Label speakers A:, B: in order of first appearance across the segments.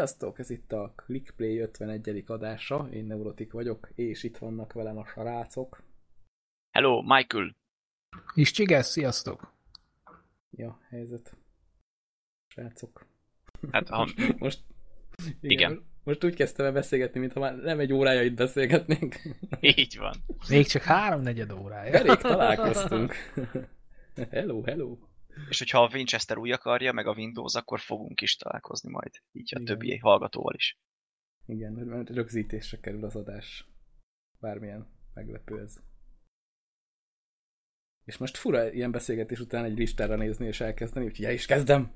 A: Sziasztok, ez itt a ClickPlay 51. adása, én Neurotik vagyok, és itt vannak velem a sarácok.
B: Hello, Michael!
C: És Csigesz, sziasztok!
A: Ja, helyzet. Srácok.
B: Hát, ha...
A: most,
B: igen, igen.
A: Most úgy kezdtem el beszélgetni, mintha már nem egy órája itt beszélgetnénk.
B: Így van.
C: Még csak háromnegyed órája.
A: Elég találkoztunk. hello, hello.
B: És hogyha a Winchester új akarja, meg a Windows, akkor fogunk is találkozni majd. Így a Igen. többi hallgatóval is.
A: Igen, mert rögzítésre kerül az adás. Bármilyen meglepő ez. És most fura ilyen beszélgetés után egy listára nézni és elkezdeni, úgyhogy el is kezdem.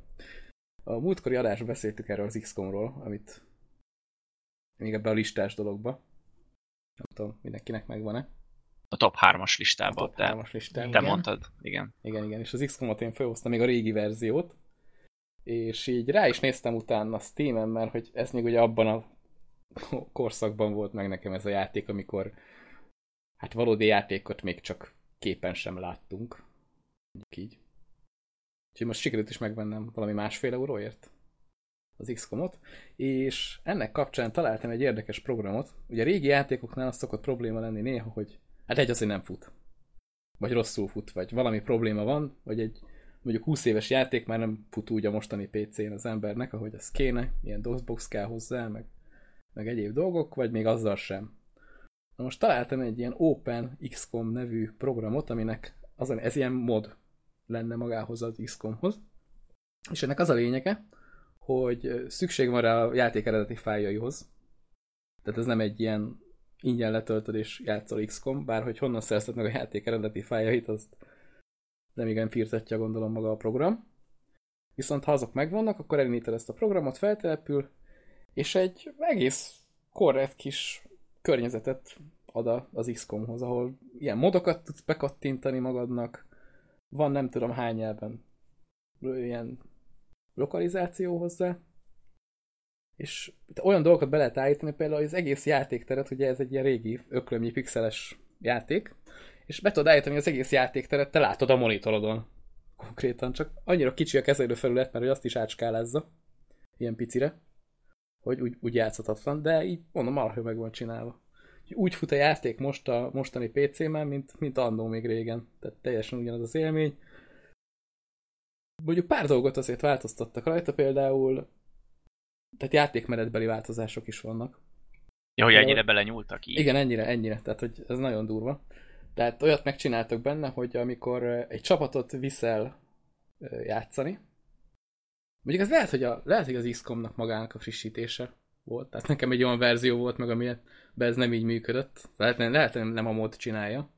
A: A múltkori adásban beszéltük erről az XCOM-ról, amit még ebbe a listás dologba. Nem tudom, mindenkinek megvan-e.
B: A top 3-as listában.
A: A top 3-as listában.
B: Te igen. mondtad, igen.
A: Igen, igen, és az XCOM-ot én felhoztam még a régi verziót, és így rá is néztem utána Steam-en, mert hogy ez még ugye abban a korszakban volt meg nekem ez a játék, amikor hát valódi játékot még csak képen sem láttunk. így. Úgyhogy most sikerült is megvennem valami másfél euróért az XCOM-ot, és ennek kapcsán találtam egy érdekes programot. Ugye a régi játékoknál az szokott probléma lenni néha, hogy hát egy azért nem fut. Vagy rosszul fut, vagy valami probléma van, vagy egy mondjuk 20 éves játék már nem fut úgy a mostani PC-n az embernek, ahogy az kéne, ilyen DOSBox kell hozzá, meg, meg egyéb dolgok, vagy még azzal sem. Na most találtam egy ilyen Open XCOM nevű programot, aminek az, ez ilyen mod lenne magához az XCOM-hoz. És ennek az a lényege, hogy szükség van rá a játék eredeti fájjaihoz. Tehát ez nem egy ilyen ingyen letöltöd és játszol XCOM, bár hogy honnan szerzett meg a játék eredeti fájjait, azt nem igen firtatja gondolom maga a program. Viszont ha azok megvannak, akkor elindítod ezt a programot, feltelepül, és egy egész korrekt kis környezetet ad az XCOM-hoz, ahol ilyen modokat tudsz bekattintani magadnak, van nem tudom hány nyelven ilyen lokalizáció hozzá, és olyan dolgokat be lehet állítani, például az egész játékteret, ugye ez egy ilyen régi öklömnyi pixeles játék, és be tudod állítani az egész játékteret, te látod a monitorodon. Konkrétan, csak annyira kicsi a kezelőfelület, mert hogy azt is átskálázza, ilyen picire, hogy úgy, úgy játszhatatlan, de így mondom, valahogy meg van csinálva. Úgy fut a játék most a mostani PC-ben, mint, mint annó még régen. Tehát teljesen ugyanaz az élmény mondjuk pár dolgot azért változtattak rajta, például tehát játékmenetbeli változások is vannak.
B: Ja, hogy ennyire belenyúltak így.
A: Igen, ennyire, ennyire, tehát hogy ez nagyon durva. Tehát olyat megcsináltak benne, hogy amikor egy csapatot viszel játszani, mondjuk ez lehet, hogy, a, lehet, hogy az XCOM-nak magának a frissítése volt, tehát nekem egy olyan verzió volt meg, amiben ez nem így működött. Lehet, lehet nem a mód csinálja.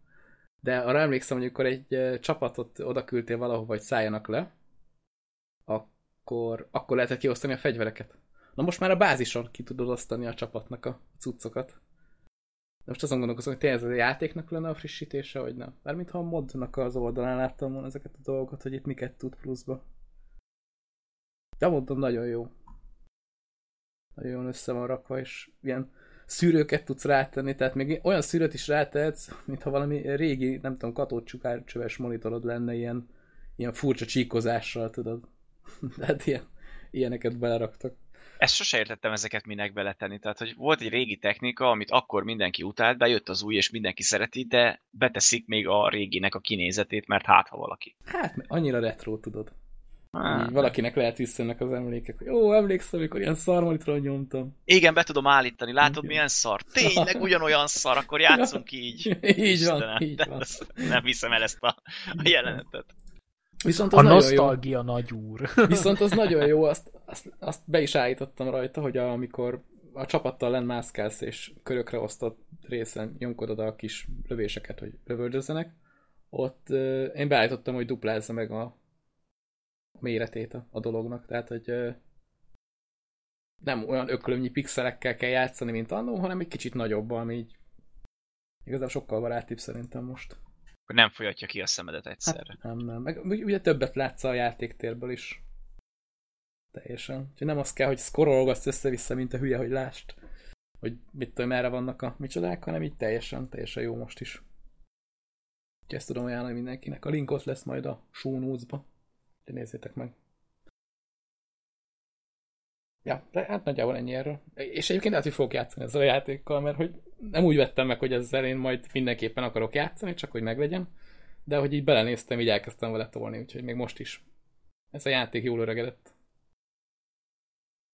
A: De arra emlékszem, hogy akkor egy csapatot oda küldtél valahova, hogy szálljanak le, akkor, akkor lehetett kiosztani a fegyvereket. Na most már a bázison ki tudod osztani a csapatnak a cuccokat. De most azon gondolkozom, hogy tényleg ez a játéknak lenne a frissítése, vagy nem. Mert ha a modnak az oldalán láttam volna ezeket a dolgokat, hogy itt miket tud pluszba. De mondom, nagyon jó. Nagyon össze van rakva, és ilyen szűrőket tudsz rátenni, tehát még olyan szűrőt is rátehetsz, mintha valami régi, nem tudom, katócsukárcsöves monitorod lenne ilyen, ilyen furcsa csíkozással, tudod. Tehát ilyen, ilyeneket beleraktak.
B: Ezt sose értettem ezeket minek beletenni. Tehát, hogy volt egy régi technika, amit akkor mindenki utált, bejött az új, és mindenki szereti, de beteszik még a réginek a kinézetét, mert hát, ha valaki.
A: Hát, annyira retro, tudod. Hát. Így valakinek lehet visszajönnek az emlékek, hogy ó, emlékszem, amikor ilyen szarmonitron nyomtam.
B: Igen, be tudom állítani, látod Igen. milyen szar? Tényleg ugyanolyan szar, akkor játszunk így.
A: így Istenem, van, így van.
B: Nem hiszem el ezt a, a jelenetet.
A: Viszont az
C: a nosztalgia jó. nagy úr.
A: Viszont az nagyon jó, azt, azt, azt be is állítottam rajta, hogy amikor a csapattal len mászkálsz, és körökre osztott részen nyomkodod a kis lövéseket, hogy lövöldözzenek, ott uh, én beállítottam, hogy duplázza meg a, a méretét a, a dolognak, tehát, hogy uh, nem olyan öklömnyi pixelekkel kell játszani, mint annó, hanem egy kicsit nagyobb, ami így igazából sokkal barátibb szerintem most.
B: Akkor nem folyatja ki a szemedet egyszerre. Hát,
A: nem, nem. Meg ugye többet látsz a játéktérből is. Teljesen. Úgyhogy nem az kell, hogy szkorolgatsz össze-vissza, mint a hülye, hogy lást, hogy mit tudom, merre vannak a micsodák, hanem így teljesen, teljesen jó most is. Úgyhogy ezt tudom ajánlani mindenkinek. A link ott lesz majd a show notes-ba. De nézzétek meg. Ja, de hát nagyjából ennyi erről. És egyébként lehet, hogy fogok játszani ezzel a játékkal, mert hogy nem úgy vettem meg, hogy ezzel én majd mindenképpen akarok játszani, csak hogy meglegyen, de hogy így belenéztem, így elkezdtem vele tolni, úgyhogy még most is. Ez a játék jól öregedett.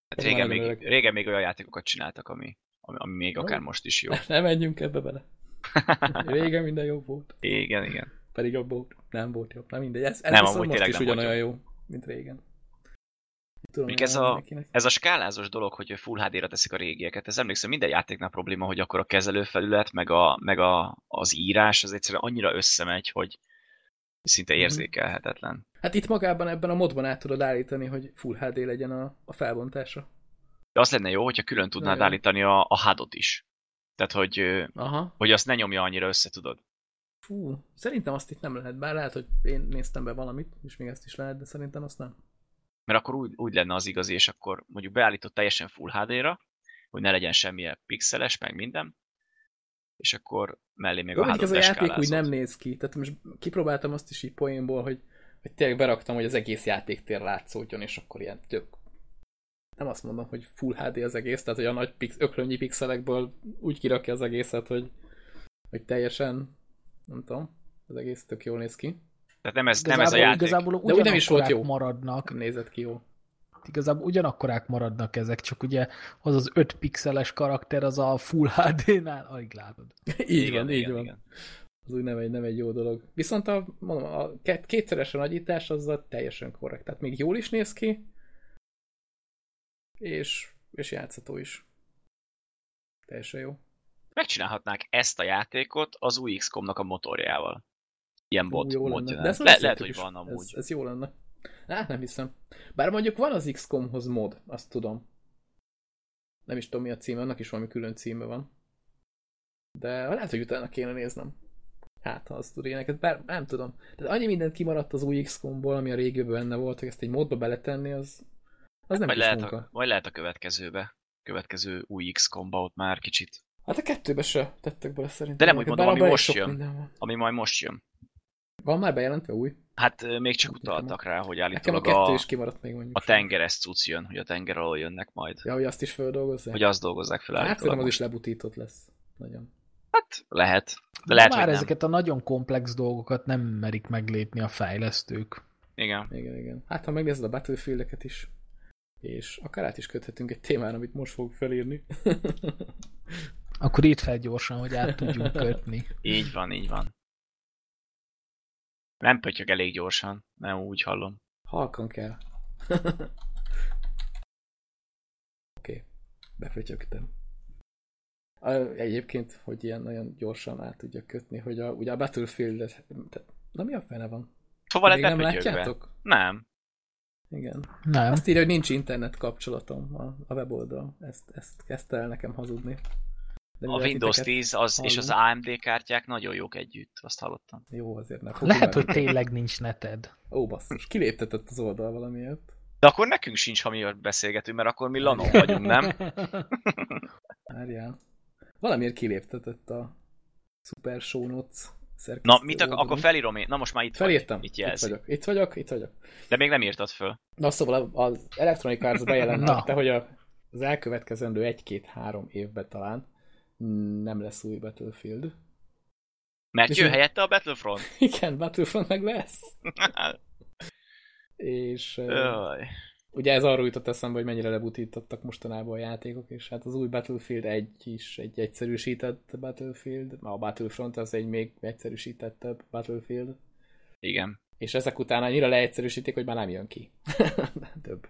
B: Hát régen, még,
A: öreg.
B: régen még olyan játékokat csináltak, ami, ami, ami még
A: Jó.
B: akár most is jó.
A: Nem menjünk ebbe bele. Régen minden jobb volt.
B: igen, igen.
A: Pedig jobb volt. Nem volt jobb. Nem mindegy. Ez, ez
B: Nem, amúgy
A: most is ugyanolyan jó, mint régen. Tudom,
B: Mondjuk ez a-
A: mindenkinek.
B: Ez a skálázós dolog, hogy Full HD-ra teszik a régieket, ez emlékszem minden játéknál probléma, hogy akkor a kezelőfelület, meg, a, meg a, az írás, az egyszerűen annyira összemegy, hogy szinte
A: Mhm.
B: érzékelhetetlen.
A: Hát itt magában ebben a modban át tudod állítani, hogy Full HD legyen a, a felbontása.
B: De az lenne jó, hogyha külön tudnád
A: Nagyon.
B: állítani a, a HUD-ot is. Tehát, hogy,
A: Aha.
B: hogy azt ne nyomja annyira össze, tudod.
A: Fú, szerintem azt itt nem lehet, bár lehet, hogy én néztem be valamit, és még ezt is lehet, de szerintem azt nem.
B: Mert akkor úgy, úgy lenne az igazi, és akkor mondjuk beállított teljesen Full HD-ra, hogy ne legyen semmilyen pixeles, meg minden, és akkor mellé még
A: Jó,
B: a HUD-ot
A: ez a játék úgy nem néz ki, tehát most kipróbáltam azt is így poénból, hogy, hogy tényleg beraktam, hogy az egész játéktér látszódjon, és akkor ilyen tök. Nem azt mondom, hogy full HD az egész, tehát hogy a nagy pix, öklönnyi pixelekből úgy kirakja az egészet, hogy, hogy teljesen, nem tudom, az egész tök jól néz ki.
B: Tehát nem ez, nem ez a játék.
C: igazából
A: De úgy nem is volt jó.
C: maradnak.
A: Nem nézett ki jó.
C: Igazából ugyanakkorák maradnak ezek, csak ugye az az 5 pixeles karakter az a Full HD-nál, alig látod.
A: így
B: Igen,
A: van, így
B: igen,
A: van.
B: igen.
A: Az úgy nem egy, nem egy jó dolog. Viszont a, mondom, a két- kétszeres a nagyítás az a teljesen korrekt. Tehát még jól is néz ki, és, és játszható is. Teljesen jó.
B: Megcsinálhatnák ezt a játékot az új XCOM-nak a motorjával. Ilyen bot,
A: jó
B: mod
A: lenne. De ezt
B: Le, lehet, hogy van amúgy.
A: Ez, ez jó lenne. Á, nem hiszem. Bár mondjuk van az XCOM-hoz mod, azt tudom. Nem is tudom mi a címe, annak is valami külön címe van. De lehet, hogy utána kéne néznem. Hát, ha azt tud éneket, bár nem tudom. Tehát annyi mindent kimaradt az új XCOM-ból, ami a régióban benne volt, hogy ezt egy modba beletenni, az, az nem
B: majd,
A: kis
B: lehet
A: munka.
B: a, majd lehet a következőbe. Következő új XCOM-ba ott már kicsit.
A: Hát a kettőbe se tettek bele szerintem.
B: De nem úgy mondom, ami most jön. Ami majd most jön.
A: Van már bejelentve új?
B: Hát még csak utaltak rá, hogy
A: Nekem a
B: állítólag
A: kettő
B: a,
A: is kimaradt még mondjuk.
B: a tengeres cucc jön, hogy a tenger alól jönnek majd.
A: Ja, hogy azt is feldolgozzák?
B: Hogy azt dolgozzák fel
A: Hát
B: állítólag
A: szerintem az is lebutított lesz. Nagyon.
B: Hát lehet. De lehet,
C: már ezeket a nagyon komplex dolgokat nem merik meglépni a fejlesztők.
B: Igen.
A: Igen, igen. Hát ha megnézed a Battlefield-eket is, és akár át is köthetünk egy témára, amit most fogok felírni.
C: Akkor itt fel gyorsan, hogy át tudjunk kötni.
B: Így van, így van. Nem pötyög elég gyorsan, nem úgy hallom.
A: Halkan kell. Oké. Okay. Befötyögtem. Egyébként, hogy ilyen nagyon gyorsan át tudja kötni, hogy a, ugye a Battlefield-et... te- Na mi a fene van?
B: Hova
A: Még nem látjátok?
B: Nem.
A: Igen.
C: Nem.
A: Azt írja, hogy nincs internet kapcsolatom a, a weboldal. Ezt, ezt kezdte el nekem hazudni. De
B: A Windows
A: titeket
B: 10 az, és az AMD kártyák nagyon jók együtt, azt hallottam.
A: Jó, azért ne fogjuk
C: Lehet, hogy tényleg nincs neted.
A: Ó, basszus, kiléptetett az oldal valamiért.
B: De akkor nekünk sincs, ha mi beszélgetünk, mert akkor mi lanok vagyunk, nem?
A: Várjál. Valamiért kiléptetett a Super Show Notes
B: Na, mit ak- akkor felírom én. Na most már itt
A: Felírtam.
B: vagy. Itt
A: Itt
B: jelzi.
A: vagyok. Itt vagyok, itt vagyok.
B: De még nem írtad föl.
A: Na szóval az Electronic Arts bejelentette, hogy a, az elkövetkezendő egy-két-három évben talán nem lesz új Battlefield.
B: Mert
A: És
B: jön helyette a Battlefront.
A: Igen, Battlefront meg lesz. És
B: Jaj.
A: ugye ez arról jutott eszembe, hogy mennyire lebutítottak mostanában a játékok, és hát az új Battlefield egy is egy egyszerűsített Battlefield, a Battlefront az egy még egyszerűsítettebb Battlefield,
B: Igen.
A: és ezek után annyira leegyszerűsítik, hogy már nem jön ki. Több.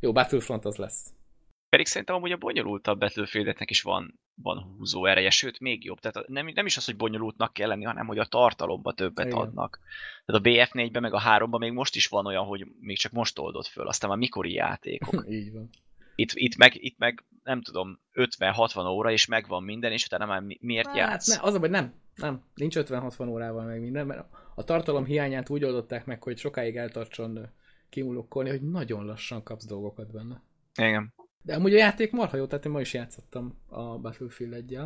A: Jó, Battlefront az lesz.
B: Pedig szerintem amúgy a bonyolultabb Battlefieldeknek is van, van húzó ereje, sőt, még jobb. Tehát nem, nem is az, hogy bonyolultnak kell lenni, hanem hogy a tartalomba többet
A: Igen.
B: adnak. Tehát a BF4-ben meg a 3-ban még most is van olyan, hogy még csak most oldott föl, aztán már mikori játékok.
A: Így van.
B: Itt, itt, meg, itt meg, nem tudom, 50-60 óra, és megvan minden, és utána már mi- miért
A: Hát
B: játsz?
A: ne, az a baj, nem. Nem, nincs 50-60 órával meg minden, mert a tartalom hiányát úgy oldották meg, hogy sokáig eltartson kimulokkolni, hogy nagyon lassan kapsz dolgokat benne.
B: Igen.
A: De amúgy a játék marha jó, tehát én ma is játszottam a Battlefield 1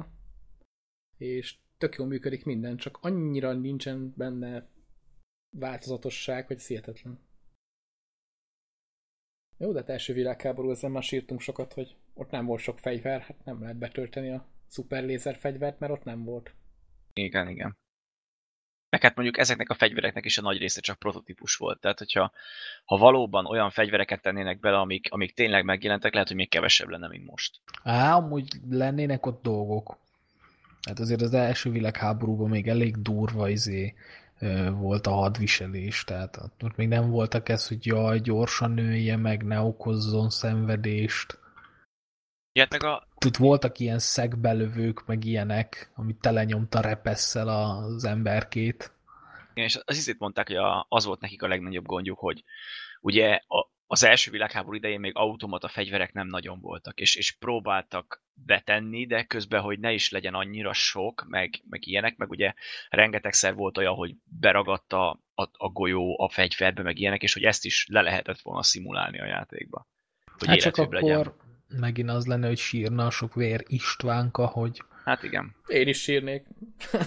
A: és tök jól működik minden, csak annyira nincsen benne változatosság, hogy ez hihetetlen. Jó, de hát első világháború ezen már sírtunk sokat, hogy ott nem volt sok fegyver, hát nem lehet betölteni a szuperlézer fegyvert, mert ott nem volt.
B: Igen, igen. Meg hát mondjuk ezeknek a fegyvereknek is a nagy része csak prototípus volt. Tehát, hogyha ha valóban olyan fegyvereket tennének bele, amik, amik tényleg megjelentek, lehet, hogy még kevesebb lenne, mint most.
C: Á, amúgy lennének ott dolgok. Hát azért az első világháborúban még elég durva izé, volt a hadviselés, tehát ott még nem voltak ez, hogy jaj, gyorsan nője meg, ne okozzon szenvedést.
B: Ja, meg a...
C: Tud, voltak ilyen szegbelövők, meg ilyenek, amit telenyomta repesszel az emberkét.
B: Igen, és az izét mondták, hogy a, az volt nekik a legnagyobb gondjuk, hogy ugye az első világháború idején még automata fegyverek nem nagyon voltak, és, és próbáltak betenni, de közben, hogy ne is legyen annyira sok, meg, meg ilyenek, meg ugye rengetegszer volt olyan, hogy beragadta a, a golyó a fegyverbe, meg ilyenek, és hogy ezt is le lehetett volna szimulálni a játékba.
C: Hogy hát csak akkor, legyen megint az lenne, hogy sírna a sok vér Istvánka, hogy...
B: Hát igen.
A: Én is sírnék.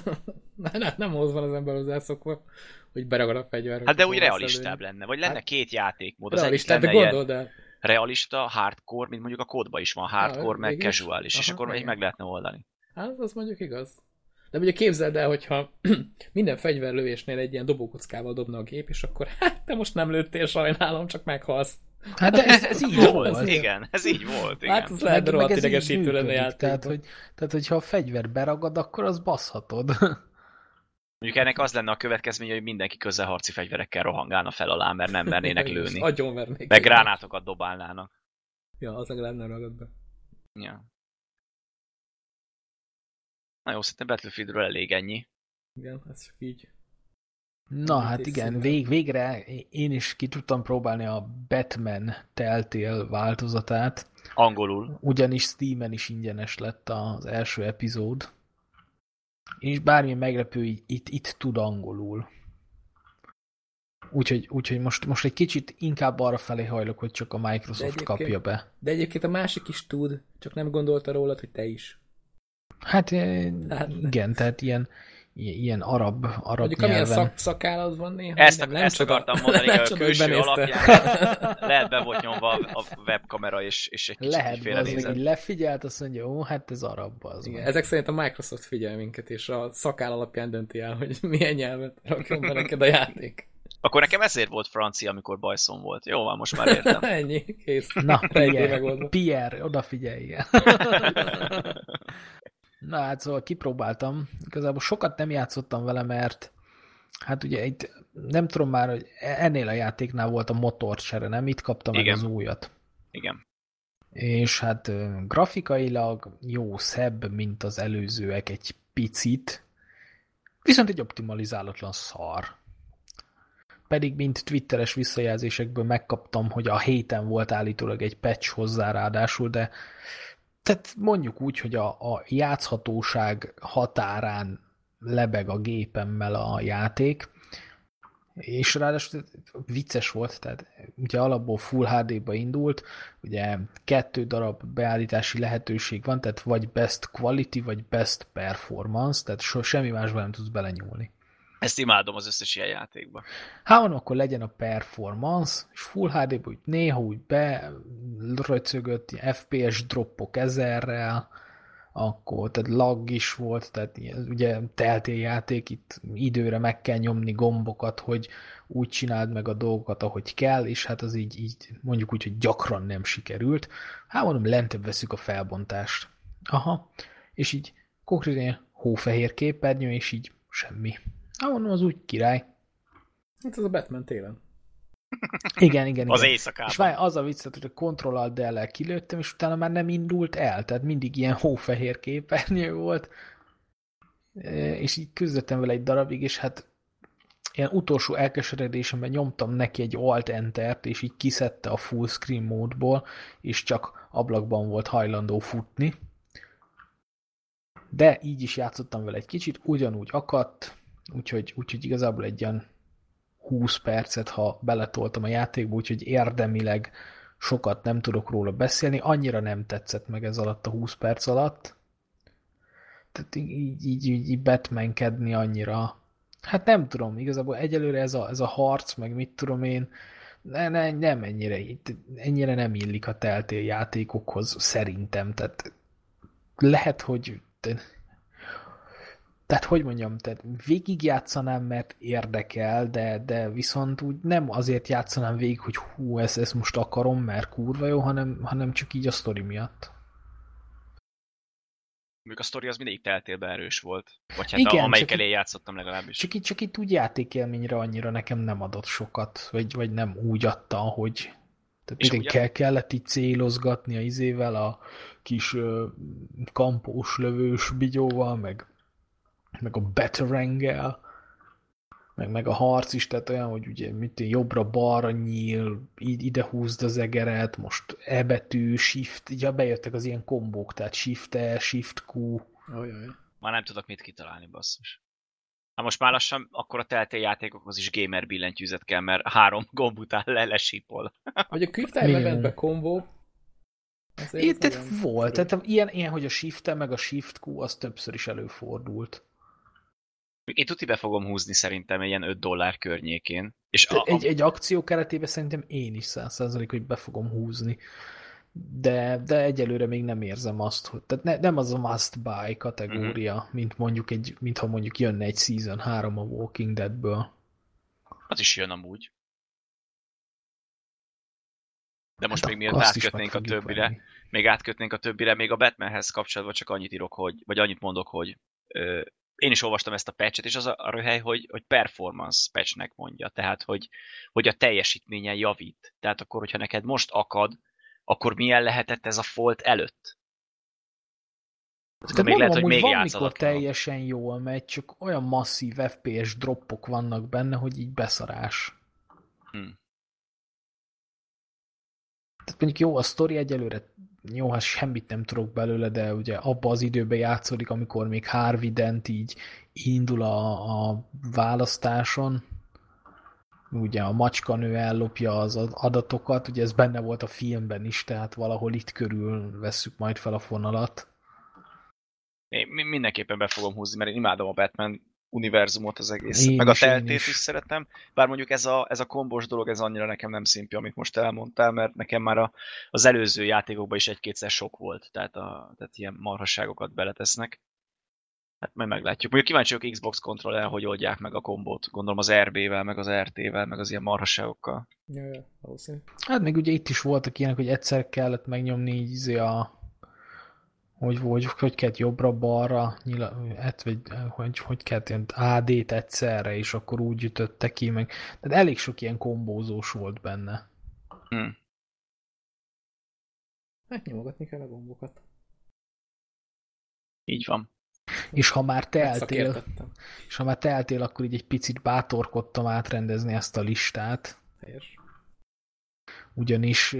A: nem, nem hoz van az ember hozzászokva hogy beragad a fegyver.
B: Hát de úgy realistább lenne, vagy lenne hát, két játékmód. Az
A: realista, de gondold el.
B: Realista, hardcore, mint mondjuk a kódban is van, hardcore, ja, meg mégis? casual is, Aha, és akkor így meg lehetne oldani.
A: Hát az mondjuk igaz. De ugye képzeld el, hogyha minden fegyverlövésnél egy ilyen dobókockával dobna a gép, és akkor hát te most nem lőttél, sajnálom, csak meghalsz.
C: Hát de ez, ez így volt.
B: volt. Igen, ez így volt. Igen.
A: Hát ez lehet rohadt idegesítő lenne játékban.
C: Tehát, hogy, tehát, hogyha a fegyver beragad, akkor az baszhatod.
B: Mondjuk ennek az lenne a következménye, hogy mindenki közelharci fegyverekkel rohangálna fel alá, mert nem mernének lőni.
A: Agyon vernék.
B: Meg gránátokat dobálnának.
A: Ja, az legalább nem ragad be.
B: Ja. Na jó, szerintem Battlefieldről elég ennyi.
A: Igen, ez csak így.
C: Na hát igen, vég, végre én is ki tudtam próbálni a Batman Telltale változatát.
B: Angolul.
C: Ugyanis Steam-en is ingyenes lett az első epizód és bármi meglepő, itt, itt tud angolul. Úgyhogy, úgyhogy most, most egy kicsit inkább arra felé hajlok, hogy csak a Microsoft kapja be.
A: De egyébként a másik is tud, csak nem gondolta rólad, hogy te is.
C: Hát, hát igen, tehát ilyen, ilyen arab, arab Mondjuk
A: nyelven. amilyen szak, szakállad van néha.
B: Ezt, nem, nem ezt akartam a, mondani, hogy a külső alapján lehet be volt nyomva a webkamera, és, és egy kicsit
C: Lehet, az meg így lefigyelt, azt mondja, ó, hát ez arab az.
A: Igen, ezek szerint a Microsoft figyel minket, és a szakál alapján dönti el, hogy milyen nyelvet rakjon be neked a játék.
B: Akkor nekem ezért volt francia, amikor bajszom volt. Jó, van, most már értem.
A: Ennyi, kész.
C: Na, Pierre, odafigyelj. Na hát szóval kipróbáltam. Igazából sokat nem játszottam vele, mert hát ugye itt nem tudom már, hogy ennél a játéknál volt a motorcsere, nem? Itt kaptam meg az újat.
B: Igen.
C: És hát grafikailag jó, szebb, mint az előzőek egy picit, viszont egy optimalizálatlan szar. Pedig, mint twitteres visszajelzésekből megkaptam, hogy a héten volt állítólag egy patch hozzá ráadásul, de tehát mondjuk úgy, hogy a, a játszhatóság határán lebeg a gépemmel a játék, és ráadásul vicces volt, tehát ugye alapból Full HD-ba indult, ugye kettő darab beállítási lehetőség van, tehát vagy Best Quality, vagy Best Performance, tehát so, semmi másban nem tudsz belenyúlni.
B: Ezt imádom az összes ilyen játékban.
C: Hát van, akkor legyen a performance, és Full HD-ban úgy néha úgy be röcögött, FPS droppok ezerrel, akkor, tehát lag is volt, tehát ugye teltél játék, itt időre meg kell nyomni gombokat, hogy úgy csináld meg a dolgokat, ahogy kell, és hát az így, így mondjuk úgy, hogy gyakran nem sikerült. Hát mondom, lentebb veszük a felbontást. Aha, és így konkrétan hófehér képernyő, és így semmi. Hát mondom, az úgy király.
A: Hát ez a Batman télen.
C: Igen, igen,
B: Az
C: igen.
B: éjszakában.
C: És várj, az a vicc, hogy a kontrollal del kilőttem, és utána már nem indult el, tehát mindig ilyen hófehér képernyő volt, e, és így küzdöttem vele egy darabig, és hát ilyen utolsó elkeseredésemben nyomtam neki egy Alt-Entert, és így kiszedte a full screen módból, és csak ablakban volt hajlandó futni. De így is játszottam vele egy kicsit, ugyanúgy akadt, úgyhogy, úgyhogy igazából egy ilyen 20 percet, ha beletoltam a játékba, úgyhogy érdemileg sokat nem tudok róla beszélni, annyira nem tetszett meg ez alatt a 20 perc alatt. Tehát így, így, így, így Batmankedni annyira. Hát nem tudom, igazából egyelőre ez a, ez a harc, meg mit tudom én, ne, ne, nem ennyire, ennyire nem illik a teltél játékokhoz, szerintem. Tehát lehet, hogy tehát hogy mondjam, tehát végigjátszanám, mert érdekel, de, de viszont úgy nem azért játszanám végig, hogy hú, ezt, ezt most akarom, mert kurva jó, hanem, hanem csak így a sztori miatt.
B: Mondjuk a sztori az mindig teltélbe erős volt. Vagy hát Igen, amelyik elé játszottam legalábbis.
C: Csak itt, csak itt úgy játékélményre annyira nekem nem adott sokat, vagy, vagy nem úgy adta, hogy tehát mindig ugye... kell, kellett így célozgatni a izével, a kis uh, kampós lövős bigyóval, meg, meg a beterengel, meg, meg a harc is, tehát olyan, hogy ugye mit jobbra-balra nyíl, így ide húzd az egeret, most E betű, shift, ugye bejöttek az ilyen kombók, tehát shift E, shift Q.
A: Ojaj.
B: Már nem tudok mit kitalálni, basszus. Hát most már lassan akkor a teltél játékokhoz is gamer billentyűzet kell, mert három gomb után le lesípol.
A: Vagy a Quick Time Eventbe kombó.
C: Itt volt, tehát ilyen, ilyen, hogy a shift meg a shift Q, az többször is előfordult.
B: Én tuti be fogom húzni szerintem ilyen 5 dollár környékén. És
C: a, a... Egy, egy akció keretében szerintem én is 100% hogy be fogom húzni. De, de egyelőre még nem érzem azt, hogy tehát ne, nem az a must buy kategória, uh-huh. mint mondjuk egy, mintha mondjuk jönne egy Season 3 a Walking Deadből.
B: Az is jön amúgy. De most hát még miért átkötnénk a többire, venni. még átkötnénk a többire, még a Batmanhez kapcsolatban csak annyit írok, hogy, vagy annyit mondok, hogy ö, én is olvastam ezt a patchet, és az a, a röhely, hogy, hogy performance patchnek mondja, tehát hogy, hogy a teljesítményen javít. Tehát akkor, hogyha neked most akad, akkor milyen lehetett ez a folt előtt?
C: Tehát még mondom, lehet, hogy még van, mikor teljesen jól megy, csak olyan masszív FPS droppok vannak benne, hogy így beszarás. Hmm. Tehát mondjuk jó, a sztori egyelőre jó, hát semmit nem tudok belőle, de ugye abba az időben játszódik, amikor még Harvey Dent így indul a, a választáson, ugye a macskanő ellopja az adatokat, ugye ez benne volt a filmben is, tehát valahol itt körül vesszük majd fel a fonalat.
B: Én mindenképpen be fogom húzni, mert én imádom a Batman univerzumot az egész, én meg a teltét is. is szeretem, bár mondjuk ez a, ez a kombos dolog, ez annyira nekem nem szimpi, amit most elmondtál, mert nekem már a, az előző játékokban is egy-kétszer sok volt, tehát, a, tehát ilyen marhasságokat beletesznek. Hát majd meglátjuk. Mondjuk kíváncsi vagyok Xbox controller, hogy oldják meg a kombót. Gondolom az RB-vel, meg az RT-vel, meg az ilyen marhasságokkal.
A: Ja, ja, valószínű.
C: Hát még ugye itt is voltak ilyenek, hogy egyszer kellett megnyomni így izé a hogy, hogy, hogy kell jobbra-balra, hát, vagy hogy, hogy kell ilyen AD-t egyszerre, és akkor úgy ütötte ki, meg tehát elég sok ilyen kombózós volt benne. Hmm.
A: Megnyomogatni kell a gombokat.
B: Így van.
C: És ha már teltél, és ha már teltél, akkor így egy picit bátorkodtam átrendezni ezt a listát.
A: Helyes.
C: Ugyanis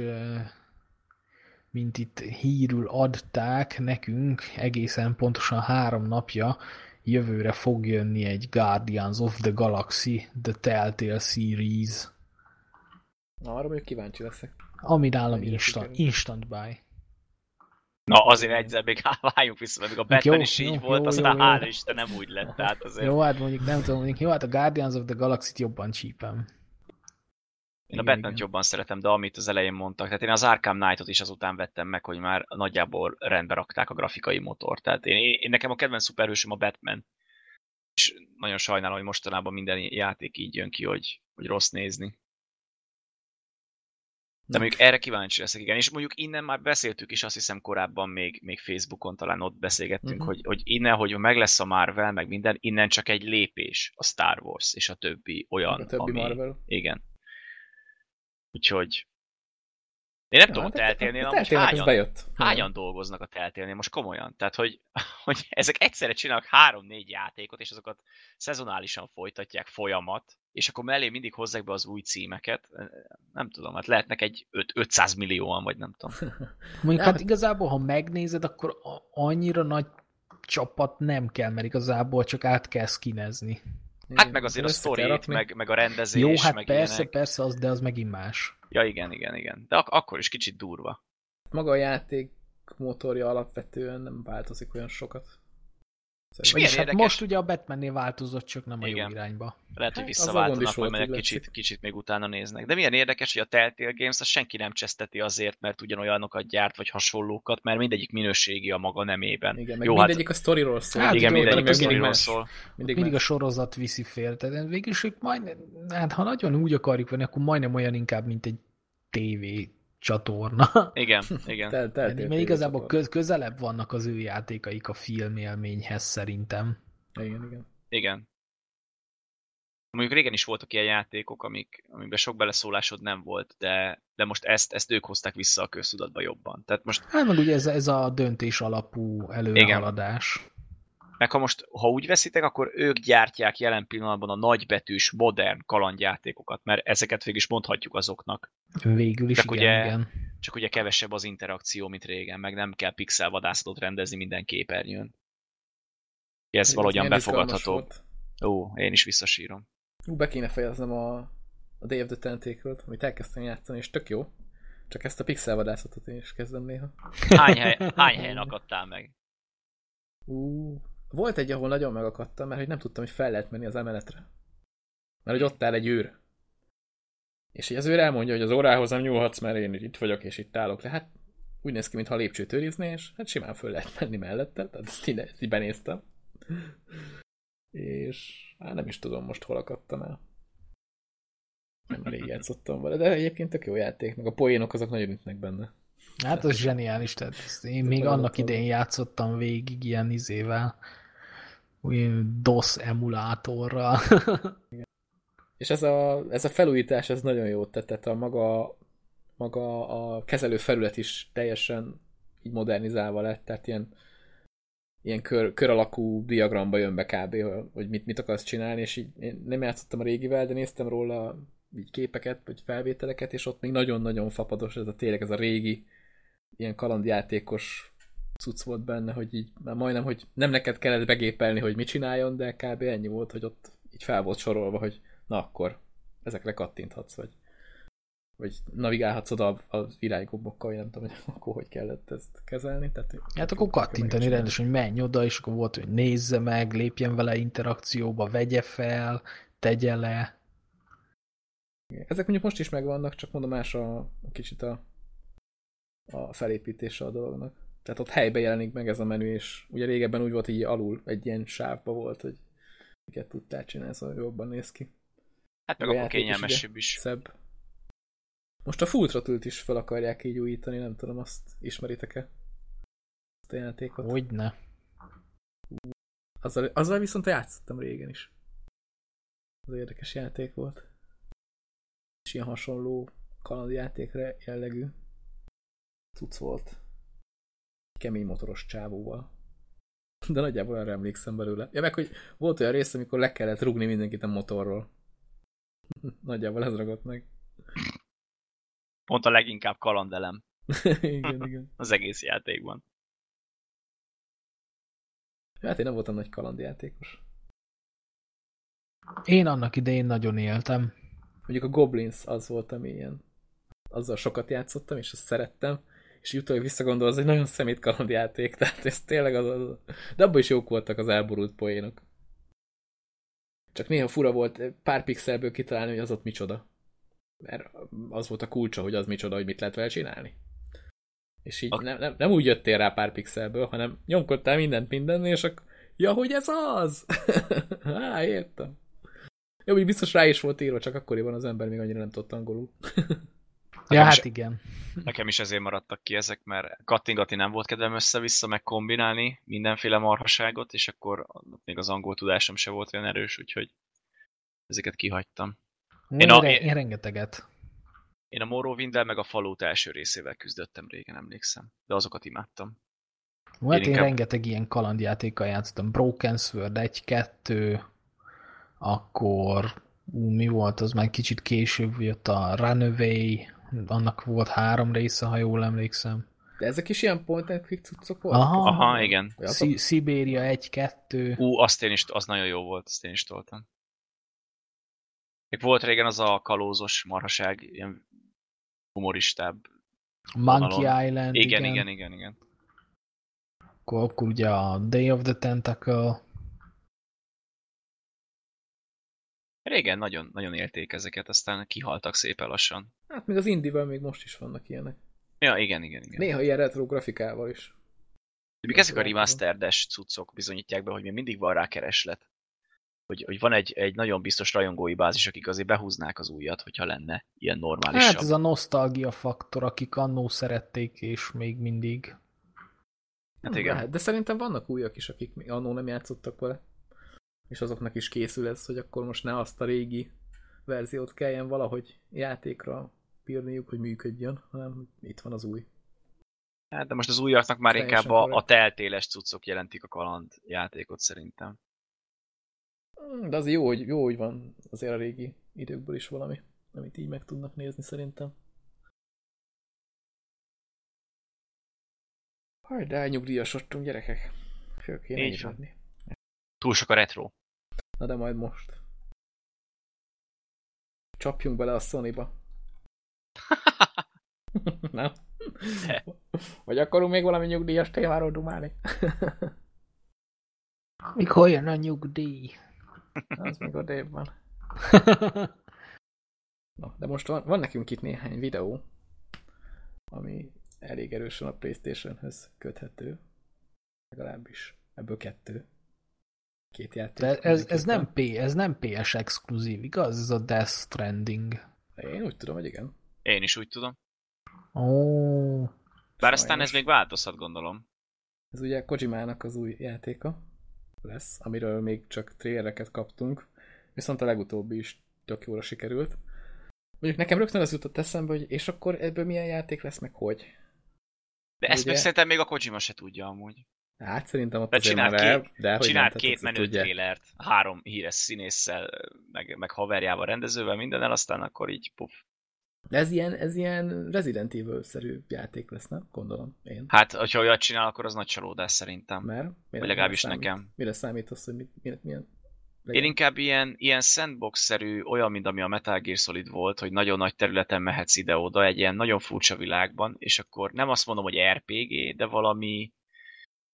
C: mint itt hírül adták nekünk egészen pontosan három napja, jövőre fog jönni egy Guardians of the Galaxy The Telltale Series.
A: Na, arra még kíváncsi leszek.
C: Ami nálam instant, instant buy.
B: Na, azért egyszer még váljunk vissza, mert a Batman jó, is így jó, volt, jó, aztán jó, hála Isten nem úgy lett. Tehát azért...
C: Jó, hát mondjuk nem tudom, mondjuk jó, hát a Guardians of the Galaxy-t jobban csípem.
B: Én a batman jobban szeretem, de amit az elején mondtak, tehát én az Arkham Knight-ot is azután vettem meg, hogy már nagyjából rendbe rakták a grafikai motort. Tehát én, én nekem a kedvenc szuperhősöm a Batman. És nagyon sajnálom, hogy mostanában minden játék így jön ki, hogy, hogy rossz nézni. De mondjuk erre kíváncsi leszek, igen. És mondjuk innen már beszéltük is, azt hiszem korábban még, még Facebookon talán ott beszélgettünk, uh-huh. hogy, hogy innen, hogy meg lesz a Marvel, meg minden, innen csak egy lépés a Star Wars és a többi olyan,
A: a többi ami... Marvel.
B: Igen. Úgyhogy én nem ja, tudom, a teltélnél
A: amúgy hányan,
B: bejött. hányan dolgoznak a teltélnél, most komolyan. Tehát, hogy, hogy ezek egyszerre csinálnak három-négy játékot, és azokat szezonálisan folytatják folyamat, és akkor mellé mindig hozzák be az új címeket. Nem tudom, hát lehetnek egy 500 millióan, vagy nem tudom.
C: Mondjuk hát igazából, ha megnézed, akkor annyira nagy csapat nem kell, mert igazából csak át kell skinezni.
B: Hát meg azért a sztorit, meg, meg a rendezés,
C: Jó, hát
B: meg
C: persze,
B: ilyenek.
C: persze, az, de az megint más.
B: Ja, igen, igen, igen. De ak- akkor is kicsit durva.
A: Maga a játék motorja alapvetően nem változik olyan sokat.
B: És milyen
C: hát most ugye a Batmannél változott, csak nem a jó
B: Igen.
C: irányba.
B: Lehet, hogy
A: Hát,
B: hát, visszaváltanak,
A: is
B: majd meg kicsit, kicsit még utána néznek. De milyen érdekes, hogy a Telltale Games azt senki nem cseszteti azért, mert ugyanolyanokat gyárt, vagy hasonlókat, mert mindegyik minőségi a maga nemében.
A: Igen, meg
B: Jó, hát-
A: mindegyik a sztoriról szól.
C: Hát,
B: Igen,
C: jó,
B: mindegyik
C: de
B: a
C: mindig
B: sztoriról
A: más.
B: szól.
A: Mindig,
C: Mindig a sorozat viszi fél, tehát végül is ők majd, hát ha nagyon úgy akarjuk venni, akkor majdnem olyan inkább, mint egy TV csatorna.
B: Igen, igen.
A: Tel, tel, tel,
C: Mert igazából köz, közelebb vannak az ő játékaik a filmélményhez szerintem.
A: Igen, igen.
B: Igen. Mondjuk régen is voltak ilyen játékok, amik, amikben sok beleszólásod nem volt, de, de most ezt, ezt ők hozták vissza a köztudatba jobban. Tehát most,
C: Hát meg ugye ez, ez a döntés alapú előrehaladás.
B: Meg ha most, ha úgy veszitek, akkor ők gyártják jelen pillanatban a nagybetűs, modern kalandjátékokat, mert ezeket végig is mondhatjuk azoknak.
C: Végül is
B: Csak
C: igen,
B: ugye-
C: igen.
B: Csak ugye kevesebb az interakció, mint régen, meg nem kell pixelvadászatot rendezni minden képernyőn. Ez valahogyan
A: Milyen izgalmas
B: befogadható. Ó, én is visszasírom.
A: Ú, be kéne fejeznem a, a Day of the Tentacle-t, amit elkezdtem játszani, és tök jó. Csak ezt a pixelvadászatot én is kezdem néha.
B: Hány, hely, hány helyen akadtál meg?
A: Ú, volt egy, ahol nagyon megakadtam, mert hogy nem tudtam, hogy fel lehet menni az emeletre. Mert hogy ott áll egy őr. És hogy az őr elmondja, hogy az órához nem nyúlhatsz, mert én itt vagyok, és itt állok le. Hát úgy néz ki, mintha a lépcsőt őrizné, és hát simán föl lehet menni mellette, tehát ezt így, ezt így benéztem. És hát nem is tudom most hol akadtam el. Nem elég játszottam vele, de egyébként tök jó játék, meg a poénok azok nagyon ütnek benne.
C: Hát az zseniális, tehát én még annak idején játszottam végig ilyen izével, DOS emulátorral.
A: És ez a, ez a felújítás, ez nagyon jó tett, tehát a maga, maga a kezelő felület is teljesen így modernizálva lett, tehát ilyen, ilyen kör, kör alakú diagramba jön be kb, hogy mit, mit akarsz csinálni, és így én nem játszottam a régivel, de néztem róla így képeket, vagy felvételeket, és ott még nagyon-nagyon fapados ez a tényleg ez a régi ilyen kalandjátékos cucc volt benne, hogy így már majdnem, hogy nem neked kellett begépelni, hogy mit csináljon, de kb. ennyi volt, hogy ott így fel volt sorolva, hogy na akkor ezekre kattinthatsz, vagy, vagy navigálhatsz oda az iránygombokkal, vagy nem tudom, hogy akkor hogy kellett ezt kezelni. Tehát,
C: Hát akkor kattintani rendesen, hogy menj oda, és akkor volt, hogy nézze meg, lépjen vele interakcióba, vegye fel, tegye le.
A: Ezek mondjuk most is megvannak, csak mondom más a, a kicsit a, a felépítése a dolognak. Tehát ott helybe jelenik meg ez a menü, és ugye régebben úgy volt, hogy így alul egy ilyen sávba volt, hogy miket tudtál csinálni, szóval jobban néz ki.
B: Hát meg akkor kényelmesebb is.
A: Szebb. Most a Full Throttle-t is fel akarják így újítani, nem tudom, azt ismeritek-e? Azt a játékot.
C: Hogyne.
A: Azzal, azzal viszont játszottam régen is. Az érdekes játék volt. És ilyen hasonló kanadi játékra jellegű cucc volt. Kemény motoros csávóval. De nagyjából arra emlékszem belőle. Ja, meg hogy volt olyan rész, amikor le kellett rugni mindenkit a motorról. Nagyjából ez ragadt meg.
B: Pont a leginkább kalandelem
A: igen, igen.
B: az egész játékban.
A: Hát én nem voltam nagy kalandjátékos.
C: Én annak idején nagyon éltem.
A: Mondjuk a Goblins az volt, ami ilyen. Azzal sokat játszottam, és azt szerettem. És utólag visszagondolva, az egy nagyon szemét kalandjáték, tehát ez tényleg az, az... De abban is jók voltak az elborult poénok. Csak néha fura volt pár pixelből kitalálni, hogy az ott micsoda. Mert az volt a kulcsa, hogy az micsoda, hogy mit lehet vele csinálni. És így nem, nem, nem úgy jöttél rá pár pixelből, hanem nyomkodtál mindent mindennél, és akkor ja, hogy ez az! Há, értem. Jó, hogy biztos rá is volt írva, csak akkoriban az ember még annyira nem tudott angolul.
C: Ja, hát igen.
B: Nekem is ezért maradtak ki ezek, mert kattingati nem volt kedvem össze-vissza, meg kombinálni mindenféle marhaságot, és akkor még az angol tudásom se volt olyan erős, úgyhogy ezeket kihagytam.
C: Én,
B: Én
C: a, én,
B: én-
C: rengeteget.
B: Én a morrowind meg a Fallout első részével küzdöttem régen, emlékszem. De azokat imádtam.
C: Hát én, én
B: inkább-
C: rengeteg ilyen kalandjátékkal játszottam. Broken Sword 1-2, akkor ú, mi volt, az már kicsit később jött a Runaway, annak volt három része, ha jól emlékszem.
A: De ezek is ilyen point and click cuccok voltak?
C: Aha.
B: Aha, igen.
C: Szi- Szibéria 1-2.
B: Ú, azt én is, az nagyon jó volt, azt én is toltam. Még volt régen az a kalózos marhaság, ilyen humoristább.
C: Monkey
B: vonalon.
C: Island.
B: Igen, igen, igen, igen.
C: Akkor, akkor ugye a Day of the Tentacle.
B: Régen nagyon, nagyon élték ezeket, aztán kihaltak szépen lassan.
A: Hát még az indivel még most is vannak ilyenek.
B: Ja, igen, igen, igen.
A: Néha ilyen retro grafikával is.
B: De még ezek a remasteredes cuccok bizonyítják be, hogy még mindig van rá kereslet. Hogy, hogy van egy, egy nagyon biztos rajongói bázis, akik azért behúznák az újat, hogyha lenne ilyen normálisabb.
C: Hát ez a nosztalgia faktor, akik annó szerették, és még mindig.
B: Hát igen.
A: Lehet, de szerintem vannak újak is, akik annó nem játszottak vele. És azoknak is készül ez, hogy akkor most ne azt a régi verziót kelljen valahogy játékra pírniuk, hogy működjön, hanem itt van az új.
B: Hát, de most az újaknak már
A: Teljesen
B: inkább a, a teltéles cuccok jelentik a kaland játékot szerintem.
A: Mm, De az jó, hogy, jó, hogy van azért a régi időkből is valami, amit így meg tudnak nézni szerintem. Haj, de elnyugdíjasodtunk, gyerekek. Föl kéne
B: Így van.
A: ébredni.
B: Túl sok a retro.
A: Na de majd most. Csapjunk bele a Sony-ba. Nem?
B: De.
A: Vagy akarunk még valami nyugdíjas témáról dumálni?
C: Mikor jön a nyugdíj?
A: Az még odébb van. Na, de most van, van nekünk itt néhány videó, ami elég erősen a Playstation-höz köthető. Legalábbis ebből kettő. Két játék.
C: De ez, ez, nem P, ez nem PS exkluzív, igaz? Ez a Death Stranding.
A: Én úgy tudom, hogy igen.
B: Én is úgy tudom.
C: Ó,
B: Bár aztán
A: Sajnos.
B: ez még változhat, gondolom.
A: Ez ugye Kojimának az új játéka lesz, amiről még csak trailereket kaptunk, viszont a legutóbbi is tök jóra sikerült. Mondjuk nekem rögtön az jutott eszembe, hogy és akkor ebből milyen játék lesz, meg hogy?
B: De ezt
A: Ugye?
B: még szerintem még a Kojima se tudja amúgy.
A: Hát szerintem ott
B: De
A: azért már el,
B: két-
A: de hogy
B: Csinált
A: nem,
B: két menő trélert, három híres színésszel, meg, meg haverjával, rendezővel, mindennel, aztán akkor így puf.
A: De ez ilyen, ez ilyen Resident Evil-szerű játék lesz, nem? Gondolom én.
B: Hát, hogyha olyat csinál, akkor az nagy csalódás szerintem.
A: Mert? Mire,
B: Vagy legalábbis
A: mire számít?
B: nekem.
A: Mire számítasz, hogy mit, milyen, milyen
B: Én inkább ilyen, ilyen sandbox-szerű, olyan, mint ami a Metal Gear Solid volt, hogy nagyon nagy területen mehetsz ide-oda, egy ilyen nagyon furcsa világban, és akkor nem azt mondom, hogy RPG, de valami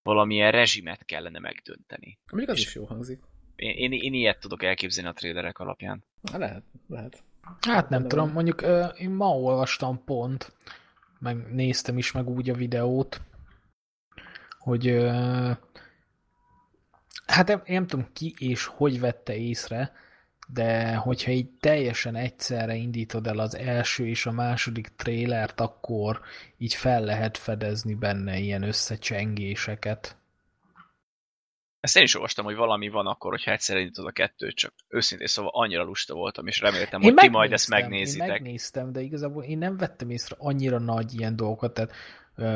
B: valamilyen rezsimet kellene megdönteni.
A: Mondjuk az
B: és-
A: is jó hangzik.
B: Én, én, én ilyet tudok elképzelni a trailerek alapján.
A: Hát lehet, lehet.
C: hát nem
A: Benne
C: tudom, mondjuk én ma olvastam pont, meg néztem is meg úgy a videót, hogy hát nem, én nem tudom ki és hogy vette észre, de hogyha így teljesen egyszerre indítod el az első és a második trélert, akkor így fel lehet fedezni benne ilyen összecsengéseket.
B: Ezt én is olvastam, hogy valami van akkor, hogyha egyszer indítod a kettőt, csak őszintén szóval annyira lusta voltam, és reméltem, hogy ti majd ezt megnézitek.
C: Én megnéztem, de igazából én nem vettem észre annyira nagy ilyen dolgokat, tehát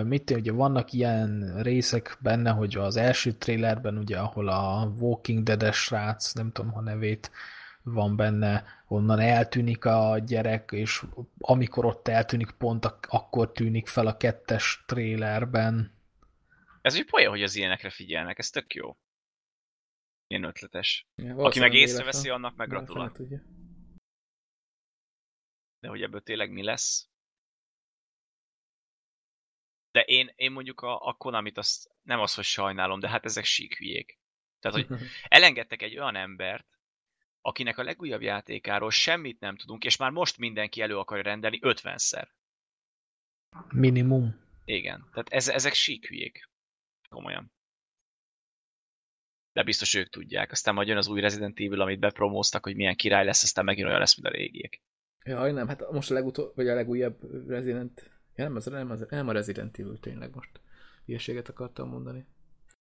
C: mit ugye vannak ilyen részek benne, hogy az első trailerben ugye, ahol a Walking Dead-es srác, nem tudom, ha nevét van benne, onnan eltűnik a gyerek, és amikor ott eltűnik, pont ak- akkor tűnik fel a kettes trailerben.
B: Ez úgy poén, hogy az ilyenekre figyelnek, ez tök jó. Ilyen ötletes.
A: Ja,
B: Aki meg észreveszi, annak meg gratulál. De hogy ebből tényleg mi lesz? De én, én mondjuk a, a Konamit azt nem az, hogy sajnálom, de hát ezek sík hülyék. Tehát, hogy elengedtek egy olyan embert, akinek a legújabb játékáról semmit nem tudunk, és már most mindenki elő akarja rendelni 50-szer.
C: Minimum.
B: Igen. Tehát ez, ezek sík hülyék. Komolyan. De biztos ők tudják. Aztán majd jön az új Resident Evil, amit bepromóztak, hogy milyen király lesz, aztán megint olyan lesz, mint a régiek.
A: Jaj, nem, hát most a legutó, vagy a legújabb Resident... Ja, nem, az, nem, az, nem a Resident Evil tényleg most. Hülyeséget akartam mondani.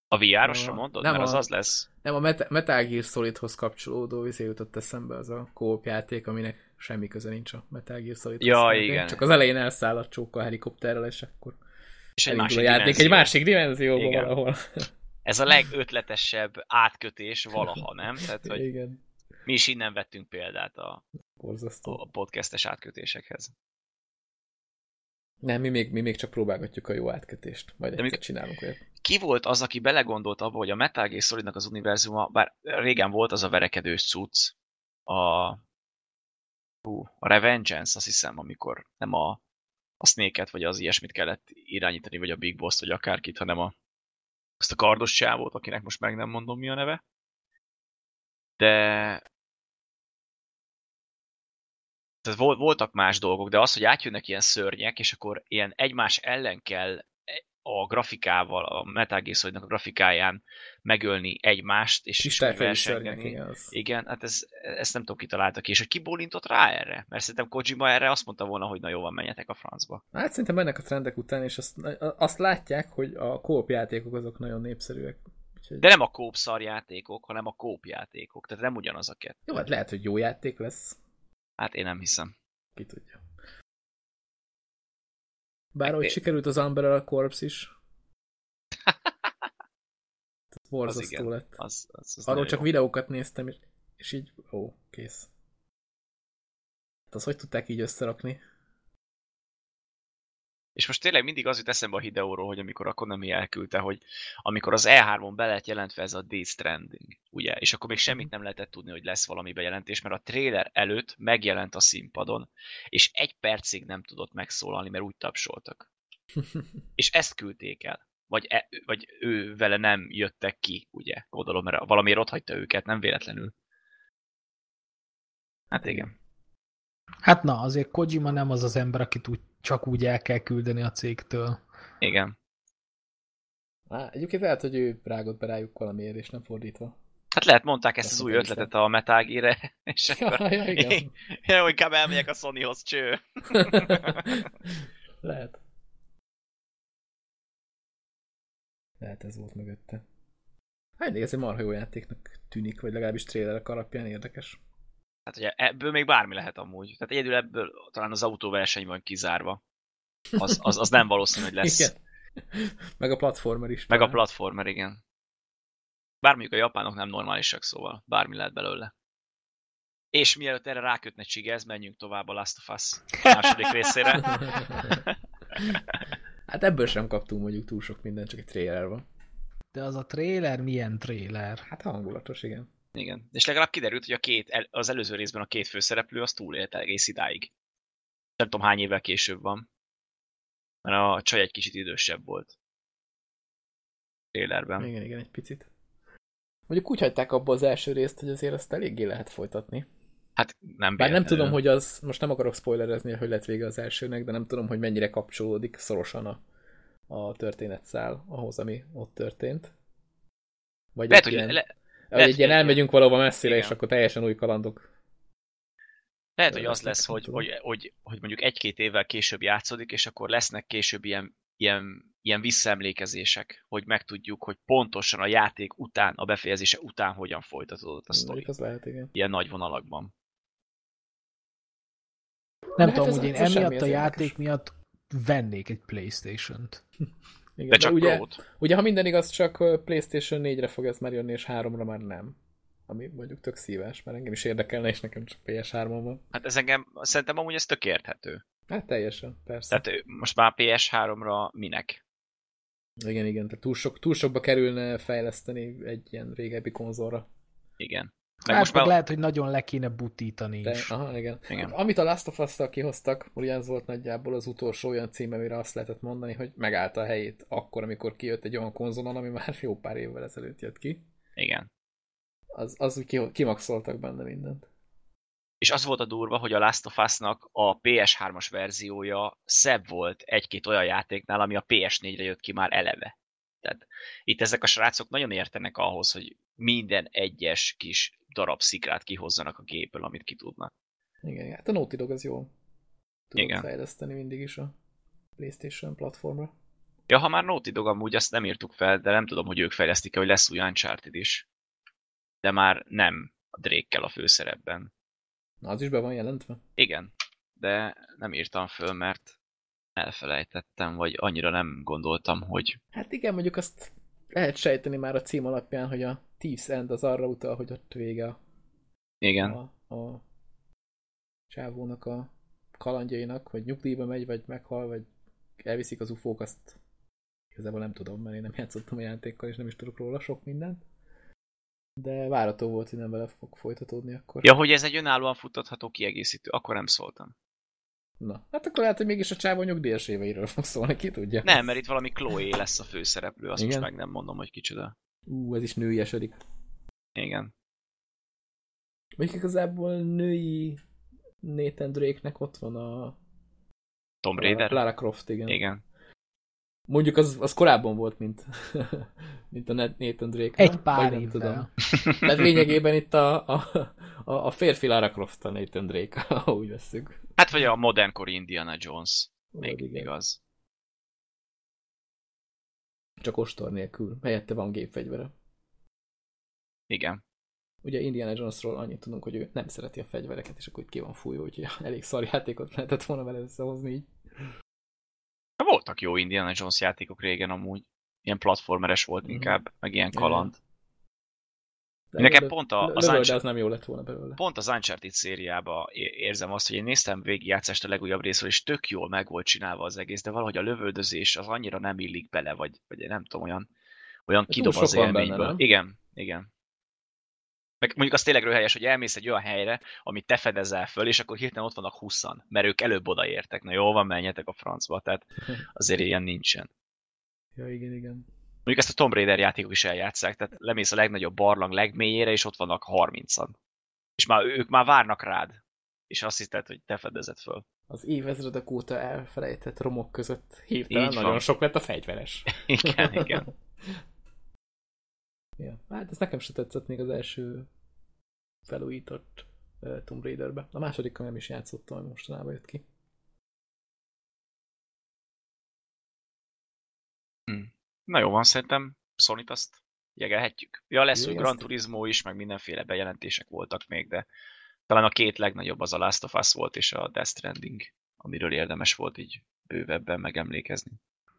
B: A VR-osra mondod?
A: nem
B: Mert az
A: a-
B: az lesz.
A: Nem, a Met- Metal Gear Solidhoz kapcsolódó vizé jutott eszembe az a kóp játék, aminek semmi köze nincs a Metal Gear Solidhoz.
B: Ja, igen.
A: Csak az elején elszáll a csóka a helikopterrel, és akkor
B: És egy másik
A: a játék egy
B: dimenzió.
A: másik dimenzióba
B: Igen.
A: valahol.
B: Ez a legötletesebb átkötés valaha, nem? Tehát, hogy
A: Igen.
B: mi is innen vettünk példát a,
A: Borzasztó.
B: a podcastes átkötésekhez.
A: Nem, mi még, mi még csak próbálgatjuk a jó átkötést. Majd
B: De
A: egyszer csinálunk olyat.
B: Ki volt az, aki belegondolt abba, hogy a Metal Gear Solidnak az univerzuma, bár régen volt az a verekedős cucc, a, hú, a Revengeance, azt hiszem, amikor nem a, a Snake-et, vagy az ilyesmit kellett irányítani, vagy a Big Boss-t, vagy akárkit, hanem a azt a kardos csávót, akinek most meg nem mondom mi a neve. De tehát voltak más dolgok, de az, hogy átjönnek ilyen szörnyek, és akkor ilyen egymás ellen kell a grafikával, a Metal Gear a grafikáján megölni egymást, és, és
A: versengeni.
B: Igen, hát ez, ezt nem tudom, kitaláltak ki, és hogy kibólintott rá erre? Mert szerintem Kojima erre azt mondta volna, hogy na jó van, menjetek a francba.
A: Hát szerintem mennek a trendek után, és azt, azt látják, hogy a kóp játékok azok nagyon népszerűek.
B: Úgyhogy... De nem a kóp játékok, hanem a kóp játékok, tehát nem ugyanaz a kettő.
A: Jó, hát lehet, hogy jó játék lesz.
B: Hát én nem hiszem.
A: Ki tudja. Bár hogy sikerült az Umbrella Corps is. Borzasztó az lett. Az, az, az Arról csak jó. videókat néztem, és, így, ó, kész. Hát az hogy tudták így összerakni?
B: És most tényleg mindig az jut eszembe a Hideóról, hogy amikor a Konami elküldte, hogy amikor az E3-on be lett jelentve ez a Death Stranding, ugye, és akkor még semmit nem lehetett tudni, hogy lesz valami bejelentés, mert a trailer előtt megjelent a színpadon, és egy percig nem tudott megszólalni, mert úgy tapsoltak. és ezt küldték el. Vagy, e, vagy ő vele nem jöttek ki, ugye, gondolom, mert valamiért ott hagyta őket, nem véletlenül. Hát igen.
C: Hát na, azért Kojima nem az az ember, akit úgy csak úgy el kell küldeni a cégtől.
B: Igen.
A: Á, egyébként lehet, hogy ő rágott be rájuk valamiért, és nem fordítva.
B: Hát lehet, mondták ezt az új ötletet a metágére, és
A: akkor ja, ja, igen. én,
B: én inkább elmegyek a Sonyhoz, cső.
A: lehet. Lehet ez volt mögötte. Hát ez egy marha jó játéknak tűnik, vagy legalábbis trailerek alapján érdekes.
B: Hát ugye ebből még bármi lehet amúgy. Tehát egyedül ebből talán az autóverseny van kizárva. Az, az, az nem valószínű, hogy lesz. Igen.
A: Meg a platformer is.
B: Meg talán. a platformer, igen. Bár mondjuk a japánok nem normálisak, szóval bármi lehet belőle. És mielőtt erre rákötne Csigez, menjünk tovább a Last of Us második részére.
A: hát ebből sem kaptunk mondjuk túl sok mindent, csak egy trailer van.
C: De az a trailer milyen trailer?
A: Hát hangulatos, igen.
B: Igen. És legalább kiderült, hogy a két, az előző részben a két főszereplő az túlélt egész idáig. Nem tudom hány évvel később van. Mert a csaj egy kicsit idősebb volt. Trailerben.
A: Igen, igen, egy picit. Mondjuk úgy hagyták abba az első részt, hogy azért azt eléggé lehet folytatni.
B: Hát nem
A: Bár nem tudom, hogy az, most nem akarok spoilerezni, hogy lett vége az elsőnek, de nem tudom, hogy mennyire kapcsolódik szorosan a, a történetszál ahhoz, ami ott történt.
B: Vagy lehet, hogy ilyen... le,
A: hogy ilyen elmegyünk valahova messzire, igen. és akkor teljesen új kalandok.
B: Lehet, hogy az lesz, hogy, hogy, hogy, hogy mondjuk egy-két évvel később játszódik, és akkor lesznek később ilyen, ilyen, ilyen visszaemlékezések, hogy megtudjuk, hogy pontosan a játék után, a befejezése után hogyan folytatódott a sztori.
A: Az lehet, igen.
B: Ilyen nagy vonalakban.
C: Nem tudom, hogy én emiatt a játék érdekes. miatt vennék egy Playstation-t.
A: Igen, de csak de ugye, ugye, ha minden igaz, csak PlayStation 4-re fog ez már jönni, és 3-ra már nem. Ami mondjuk tök szíves, mert engem is érdekelne, és nekem csak PS3-on van.
B: Hát ez engem, szerintem amúgy ez tök érthető.
A: Hát teljesen, persze.
B: Tehát most már PS3-ra minek?
A: Igen, igen, tehát túl, sok, túl sokba kerülne fejleszteni egy ilyen régebbi konzolra.
B: Igen.
C: Meg hát most már... lehet, hogy nagyon le kéne butítani De, is.
A: Aha, igen. igen. Amit a Last of Us-tal kihoztak, ugyanaz volt nagyjából az utolsó olyan cím, amire azt lehetett mondani, hogy megállt a helyét akkor, amikor kijött egy olyan konzolon, ami már jó pár évvel ezelőtt jött ki.
B: Igen.
A: Az, az úgy kimaxoltak benne mindent.
B: És az volt a durva, hogy a Last of Us-nak a PS3-as verziója szebb volt egy-két olyan játéknál, ami a PS4-re jött ki már eleve. Tehát itt ezek a srácok nagyon értenek ahhoz, hogy minden egyes kis darab szikrát kihozzanak a gépből, amit ki tudnak.
A: Igen, hát a Naughty Dog az jó. Tudom Igen. fejleszteni mindig is a PlayStation platformra.
B: Ja, ha már Naughty Dog amúgy azt nem írtuk fel, de nem tudom, hogy ők fejlesztik hogy lesz új Uncharted is. De már nem a drake a főszerepben.
A: Na, az is be van jelentve?
B: Igen, de nem írtam föl, mert elfelejtettem, vagy annyira nem gondoltam, hogy...
A: Hát igen, mondjuk azt lehet sejteni már a cím alapján, hogy a Thieves End az arra utal, hogy ott vége a,
B: Igen.
A: a, a csávónak a kalandjainak, hogy nyugdíjba megy, vagy meghal, vagy elviszik az ufók, azt igazából nem tudom, mert én nem játszottam a játékkal, és nem is tudok róla sok mindent. De várató volt, hogy nem vele fog folytatódni akkor.
B: Ja, hogy ez egy önállóan futtatható kiegészítő, akkor nem szóltam.
A: Na, hát akkor lehet, hogy mégis a csávó nyugdíjas éveiről fog szólni, ki tudja.
B: Nem, mert itt valami Chloe lesz a főszereplő, azt
A: Igen?
B: most meg nem mondom, hogy kicsoda.
A: Ú, ez is nőiesedik.
B: Igen.
A: Még igazából női Nathan Drake-nek ott van a...
B: Tom Raider?
A: Lara Croft, igen.
B: Igen.
A: Mondjuk az, az korábban volt, mint, mint a Nathan Drake.
C: Egy pár
A: nem tudom.
C: évvel.
A: Tehát lényegében itt a, a, a, a férfi Lara Croft a Nathan Drake, ha úgy veszük.
B: Hát vagy a modernkori Indiana Jones. Még
A: Igen.
B: igaz.
A: Csak ostor nélkül. Helyette van gépfegyvere.
B: Igen.
A: Ugye Indiana Jonesról annyit tudunk, hogy ő nem szereti a fegyvereket, és akkor itt ki van fújó, úgyhogy elég szar játékot lehetett volna vele összehozni így.
B: Voltak jó Indiana Jones játékok régen amúgy. Ilyen platformeres volt
A: Mhm.
B: inkább, meg ilyen kaland.
A: De
B: Nekem
A: lö-
B: pont a- az
A: lövöld,
B: Uncharted-
A: az nem jó lett volna belőle.
B: Pont az Uncharted szériába érzem azt, hogy én néztem végigjátszást a legújabb részről, és tök jól meg volt csinálva az egész, de valahogy a lövöldözés az annyira nem illik bele, vagy, vagy nem tudom, olyan, olyan kidob az
A: benne,
B: élményből.
A: nem?
B: igen, igen. Meg mondjuk az tényleg röhelyes, hogy elmész egy olyan helyre, amit te fedezel föl, és akkor hirtelen ott vannak 20 mert ők előbb odaértek. Na jó van, menjetek a francba, tehát azért ilyen nincsen.
A: Ja, igen, igen.
B: Mondjuk ezt a Tomb Raider játékok is eljátszák, tehát lemész a legnagyobb barlang legmélyére, és ott vannak 30-an. És már ők már várnak rád. És azt hiszed, hogy te fedezed föl.
A: Az évezredek óta elfelejtett romok között hirtelen nagyon
B: van.
A: sok lett a fegyveres.
B: Igen, igen.
A: ja. Hát ez nekem se tetszett még az első felújított uh, Tomb Raiderbe. A másodikkal nem is játszottam, ami mostanában jött ki.
B: Na jó van, szerintem sony azt jegelhetjük. Ja, lesz új Gran Turismo is, meg mindenféle bejelentések voltak még, de talán a két legnagyobb az a Last of Us volt, és a Death Stranding, amiről érdemes volt így bővebben megemlékezni.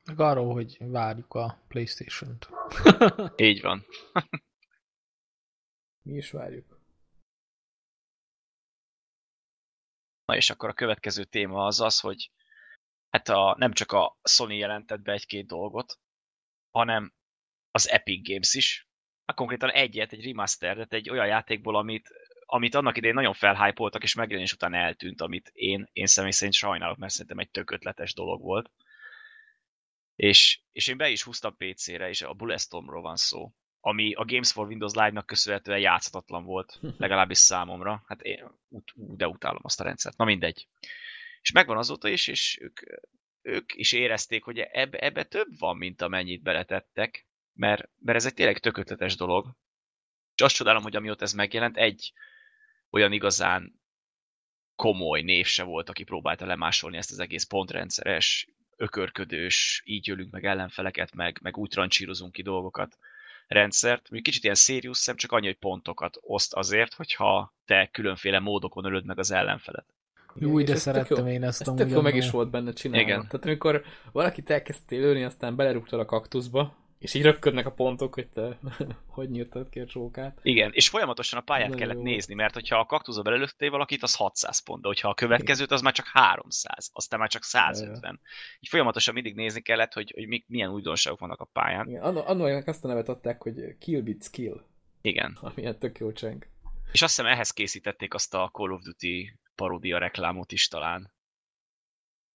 C: Meg arról, hogy várjuk a Playstation-t.
B: Így van.
A: Mi is várjuk.
B: Na és akkor a következő téma az az, hogy hát a, nem csak a Sony jelentett be egy-két dolgot, hanem az Epic Games is. Hát konkrétan egyet, egy remasteret, egy olyan játékból, amit, amit annak idején nagyon felhypoltak, és megjelenés után eltűnt, amit én, én személy szerint sajnálok, mert szerintem egy tök ötletes dolog volt. És, és én be is húztam PC-re, és a Bulletstormról van szó, ami a Games for Windows Live-nak köszönhetően játszhatatlan volt, legalábbis számomra. Hát én de utálom azt a rendszert. Na mindegy. És megvan azóta is, és ők, ők is érezték, hogy ebbe, ebbe több van, mint amennyit beletettek, mert, mert ez egy tényleg tök ötletes dolog. És azt csodálom, hogy amióta ez megjelent, egy olyan igazán komoly név se volt, aki próbálta lemásolni ezt az egész pontrendszeres, ökörködős, így ölünk meg ellenfeleket, meg, meg úgy trancsírozunk ki dolgokat rendszert. Mondjuk kicsit ilyen serious szem, csak annyi, hogy pontokat oszt azért, hogyha te különféle módokon ölöd meg az ellenfelet.
A: Igen, és
C: de
A: ez
C: szerettem
A: jó.
C: én ezt
A: Ez tök jó meg is volt benne csinálva.
B: Igen.
A: Tehát amikor valakit elkezdtél lőni, aztán belerúgtad a kaktuszba, és így röpködnek a pontok, hogy te hogy nyírtad ki a csókát.
B: Igen, és folyamatosan a pályát
A: Nagyon
B: kellett
A: jó.
B: nézni, mert hogyha a kaktuszba belelőttél valakit, az 600 pont, de hogyha a következőt, az már csak 300, aztán már csak 150. Így folyamatosan mindig nézni kellett, hogy, hogy mi, milyen újdonságok vannak a pályán.
A: Igen, anno, anno ennek azt a nevet adták, hogy Kill Bit Skill,
B: Igen.
A: ami tök jó cseng.
B: És azt hiszem ehhez készítették azt a Call of Duty paródia reklámot is talán.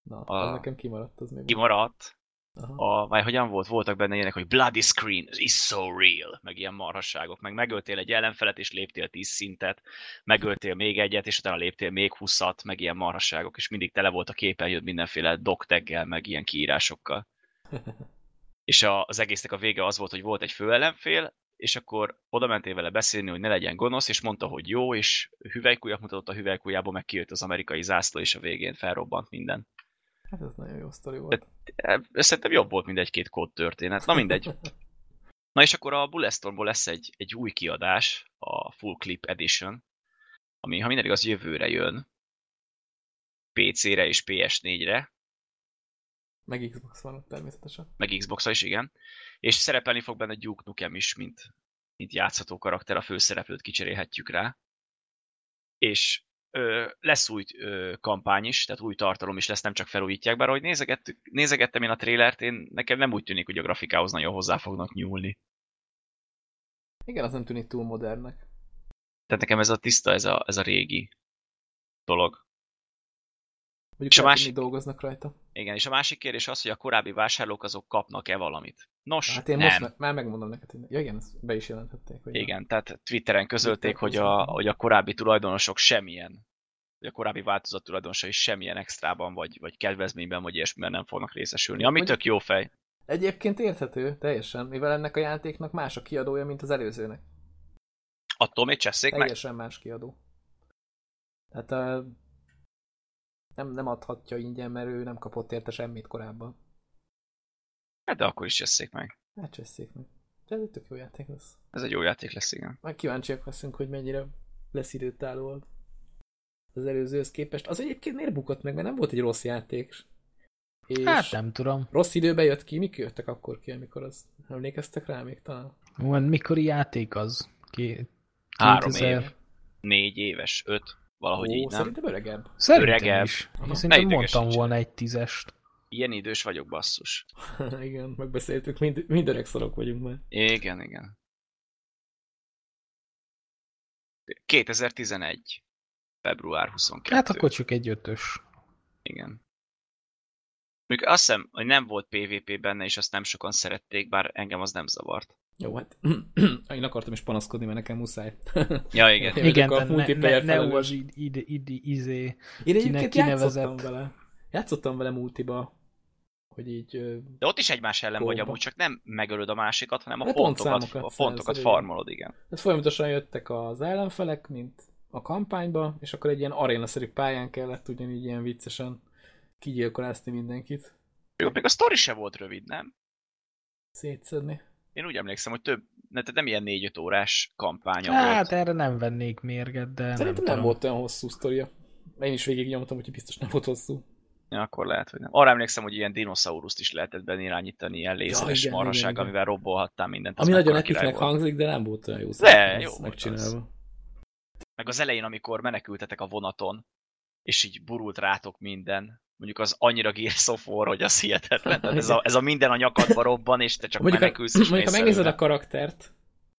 A: Na,
B: A-
A: az nekem kimaradt, az még.
B: Kimaradt,
A: Aha.
B: a, vagy hogyan volt, voltak benne ilyenek, hogy bloody screen is so real, meg ilyen marhasságok, meg megöltél egy ellenfelet, és léptél 10 szintet, megöltél még egyet, és utána léptél még 20 meg ilyen marhasságok, és mindig tele volt a képernyőd mindenféle dokteggel, meg ilyen kiírásokkal. És a, az egésznek a vége az volt, hogy volt egy főellenfél, és akkor oda mentél vele beszélni, hogy ne legyen gonosz, és mondta, hogy jó, és hüvelykújat mutatott a hüvelykújából, meg kijött az amerikai zászló, és a végén felrobbant minden.
A: Hát ez nagyon jó sztori volt.
B: Ez szerintem jobb volt, mint egy-két kód történet. Na mindegy. Na és akkor a Bulletstormból lesz egy, egy új kiadás, a Full Clip Edition, ami, ha minden igaz, jövőre jön. PC-re és PS4-re,
A: Meg Xbox van ott természetesen.
B: meg Xbox-ra is, igen. És szerepelni fog benne Duke Nukem is, mint, mint játszható karakter, a főszereplőt kicserélhetjük rá. És ö, lesz új ö, kampány is, tehát új tartalom is lesz, nem csak felújítják, bár ahogy nézegettem én a trélert, én, nekem nem úgy tűnik, hogy a grafikához nagyon hozzá fognak nyúlni.
A: Igen, az nem tűnik túl modernnek.
B: Tehát nekem ez a tiszta, ez a, ez a régi dolog.
A: Mondjuk
B: És a másik-
A: dolgoznak rajta.
B: Igen, és a másik kérdés az, hogy a korábbi vásárlók azok kapnak-e valamit. Nos,
A: Hát én
B: nem.
A: most me- már megmondom neked, hogy ja, igen, ezt be is jelentették. Hogy
B: Igen, tehát Twitteren közölték,
A: Twitter
B: hogy a, hogy a korábbi tulajdonosok semmilyen, hogy a korábbi változat tulajdonosai semmilyen extrában, vagy, vagy kedvezményben, vagy ilyesmiben nem fognak részesülni. Ami
A: Mondjuk-
B: tök jó fej.
A: Egyébként érthető, teljesen, mivel ennek a játéknak más a kiadója, mint az előzőnek.
B: Attól még cseszék meg.
A: Teljesen más kiadó. Tehát uh, nem, nem adhatja ingyen, mert ő nem kapott érte semmit korábban.
B: Hát de akkor is cseszék meg.
A: Hát cseszék meg. De ez egy tök jó játék lesz.
B: Ez egy jó játék lesz, igen.
A: Majd kíváncsiak leszünk, hogy mennyire lesz időtálló az előzőhöz képest. Az egyébként miért bukott meg, mert nem volt egy rossz játék. És
C: Hát nem tudom.
A: rossz időben jött ki, mik jöttek akkor ki, amikor az emlékeztek rá még talán?
C: Van mikori játék az? Ki,
B: Három
C: 2000
B: év. Négy éves, öt, valahogy
A: Ó,
B: így, nem?
A: szerintem öregebb.
C: Szerintem
B: Öregebb.
C: is.
A: Aha.
C: Én szerintem mondtam volna egy tízest.
B: Ilyen idős vagyok, basszus.
A: igen, megbeszéltük, mind, mind öreg szarok vagyunk már.
B: Igen, igen. 2011. Február 22.
C: Hát akkor csak egy ötös.
B: Igen. Még azt hiszem, hogy nem volt PvP benne, és azt nem sokan szerették, bár engem az nem zavart.
A: Jó, hát én akartam is panaszkodni, mert nekem muszáj.
B: Ja, igen.
A: Én
C: Igen,
A: a
C: ne, ne, az id, id, id, izé.
A: Én egyébként játszottam
C: kinevezett?
A: vele. Játszottam vele multiba, hogy így...
B: De ott is egymás ellen vagy
A: Kóba.
B: amúgy, csak nem megölöd a másikat, hanem a
A: De
B: pontokat, a pontokat farmolod, igen.
A: Hát folyamatosan jöttek az ellenfelek, mint a kampányba, és akkor egy ilyen arénaszerű pályán kellett ugyanígy ilyen viccesen kigyilkolászni mindenkit,
B: Jó, még a sztori se volt rövid, nem?
A: szétszedni.
B: Én úgy emlékszem, hogy több, ne, tehát nem ilyen 4-5 órás kampánya
C: Hát
B: volt.
C: erre nem vennék mérget, de
A: Szerintem
C: nem,
A: nem,
C: tudom.
A: volt olyan hosszú sztoria. Én is végig nyomtam, hogy biztos nem volt hosszú.
B: Ja, akkor lehet, hogy nem. Arra emlékszem, hogy ilyen dinoszauruszt is lehetett benne irányítani, ilyen lézeres
A: igen,
B: marhaság, amivel robbolhattál mindent. az
A: Ami nagyon
B: volt.
A: hangzik, de nem volt olyan jó.
B: De, jó
A: megcsinálva.
B: Meg az elején, amikor menekültetek a vonaton, és így burult rátok minden, mondjuk az annyira Gears of War, hogy az hihetetlen. Tehát ez, a, ez a minden a nyakadba robban, és te csak
A: Mondjuk,
B: menekülsz, és
A: mondjuk ha megnézed a karaktert,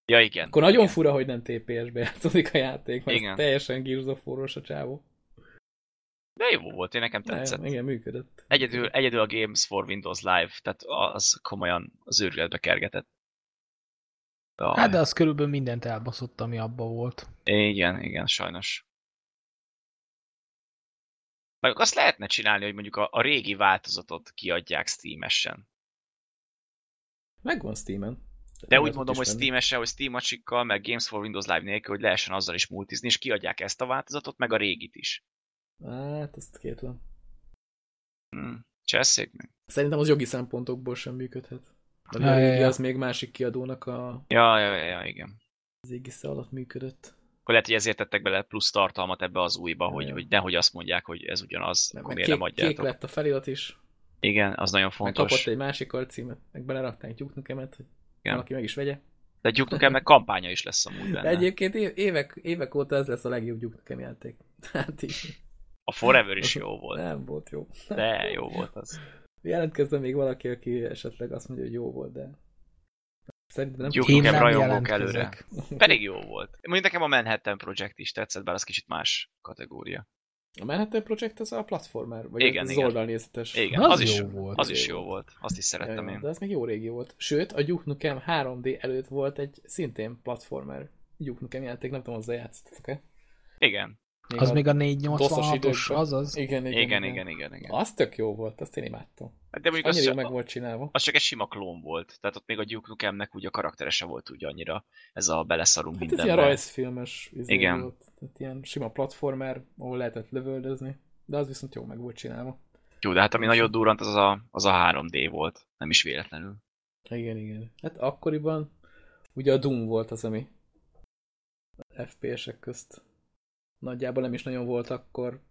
B: Ja, igen.
A: akkor nagyon
B: igen.
A: fura, hogy nem TPS-be játszódik a játék, mert
B: Igen.
A: teljesen Gears of War-os a csávó.
B: De jó volt, én nekem tetszett.
A: Ja, igen, működött.
B: Egyedül, egyedül a Games for Windows Live, tehát az komolyan az őrületbe kergetett. Jaj.
C: Hát de az körülbelül mindent elbaszott, ami abba volt.
B: Igen, igen, sajnos. Meg azt lehetne csinálni, hogy mondjuk a, a régi változatot kiadják Steam-esen.
A: Megvan Steam-en.
B: De úgy mondom, hogy. Steam-esen, hogy Steam-acsikkal, meg Games for Windows Live nélkül, hogy lehessen azzal is multizni, és kiadják ezt a változatot, meg a régit is.
A: Hát, ezt kétlem.
B: Hmm. Csesszék meg.
A: Szerintem az jogi szempontokból sem működhet. A
C: Ja, ja,
A: régi
C: ja.
A: az még másik kiadónak a
B: Ja, ja, ja, igen.
A: az égisze alatt működött.
B: Akkor lehet, hogy ezért tettek bele plusz tartalmat ebbe az újba, hogy, hogy nehogy azt mondják, hogy ez ugyanaz,
A: Meg,
B: akkor
A: meg
B: miért nem
A: kék, kék
B: adjátok.
A: lett a felirat is.
B: Igen, az nagyon
A: Meg
B: fontos.
A: kapott egy másik alcímet, meg belerakták Duke Nukemet, hogy
B: Igen.
A: valaki meg is vegye.
B: De Duke Nukem meg kampánya is lesz amúgy
A: De
B: benne.
A: egyébként év- évek, évek óta ez lesz a legjobb Duke Nukem játék. Hát így.
B: A Forever is jó volt.
A: Nem volt jó.
B: De jó volt az.
A: Jelentkezzen még valaki, aki esetleg azt mondja, hogy jó volt, de szerintem nem
B: Duke Nukem rajongók előre. Pedig jó volt. Mondjuk nekem a Manhattan Project is tetszett, bár az kicsit más kategória.
A: A Manhattan Project az a platformer, vagy
B: Igen,
A: az
B: igen.
A: oldalnézetes.
B: Igen,
C: Az
B: az, is,
C: jó volt.
B: az is
A: Jó
B: volt. Azt is szerettem én.
A: de ez még jó régi volt. Sőt, a Duke Nukem 3D előtt volt egy szintén platformer Duke Nukem játék, nem tudom, hozzá játszottatok-e?
B: Igen.
C: Az
A: a
C: még a
A: DOS-os
C: 486-os,
A: időkben.
C: az az?
A: Igen, igen,
B: Igen, igen, igen, igen.
A: Az tök jó volt, azt én imádtam.
B: De mondjuk az,
A: Annyira jó
B: csak-
A: meg volt csinálva.
B: az csak egy sima klón volt. Tehát ott még a Duke Nukemnek úgy a karakterese volt úgy annyira. Ez a beleszarunk
A: Hát ez ilyen
B: mindenbe.
A: rajzfilmes izé
B: Igen.
A: volt. Tehát ilyen sima platformer, ahol lehetett lövöldözni. De az viszont jó meg volt csinálva.
B: Jó, de hát ami nagyon durrant, az a, az a 3D volt. Nem is véletlenül.
A: Igen, igen. Hát akkoriban ugye a Doom volt az, ami FPS-ek közt nagyjából nem is nagyon volt akkor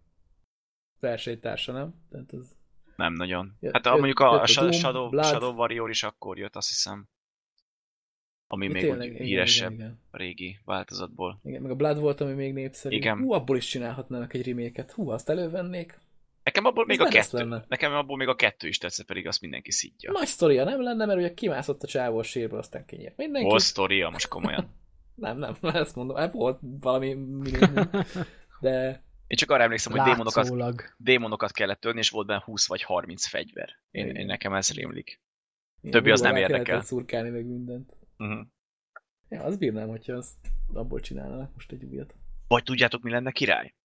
A: versenytársa, nem? Tehát az...
B: Nem nagyon. Hát
A: jött-
B: mondjuk a, a
A: Doom,
B: Shadow,
A: Blood.
B: Shadow Warrior is akkor jött, azt hiszem. Ami még
A: Tényleg, igen,
B: híresebb
A: Igen, igen.
B: régi változatból.
A: igen, meg a Blood volt, ami még népszerű.
B: Igen.
A: Hú, abból is csinálhatnának egy reméket. Hú, azt elővennék.
B: Nekem abból még a kettő.
A: lenne.
B: Nekem abból még a kettő is tetszett, pedig azt mindenki szidja.
A: Nagy sztoria nem lenne, mert ugye kimászott a csávó a sírba, aztán kinyírt mindenki.
B: Volt sztoria, most komolyan.
A: Nem, nem, ezt mondom, hát volt valami minimum. De
B: Én csak arra emlékszem, hogy démonokat,
C: Látszólag.
B: démonokat kellett tölni, és volt benne 20 vagy 30 fegyver. Én, én nekem ez rémlik.
A: Igen,
B: Többi az nem érdekel.
A: szurkálni meg mindent.
B: Uh-huh.
A: Ja, az bírnám, hogyha azt abból csinálnának most egy újat.
B: Vagy tudjátok, mi lenne király?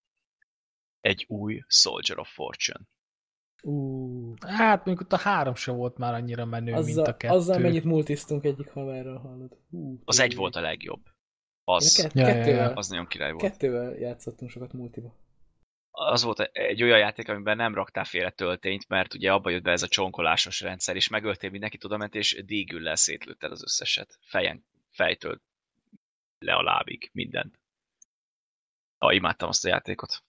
B: Egy új Soldier of Fortune.
A: Ú,
C: Hát mondjuk ott a három se volt már annyira menő, mint a
A: azzal,
C: kettő.
A: azzal mennyit multisztunk egyik haverral, hallod? Ú,
B: Az egy volt a legjobb. Az,
A: Kett,
C: Ja, ja, ja.
A: kettővel,
B: az nagyon király volt.
A: kettővel játszottunk sokat multiba.
B: az volt egy olyan játék, amiben nem raktál félre töltényt, mert ugye abba jött be ez a csonkolásos rendszer, és megöltél mindenkit, oda ment, és dígüllel szétlőtted az összeset. Fejen, fejtől le a lábig, mindent. Ah, imádtam azt a játékot.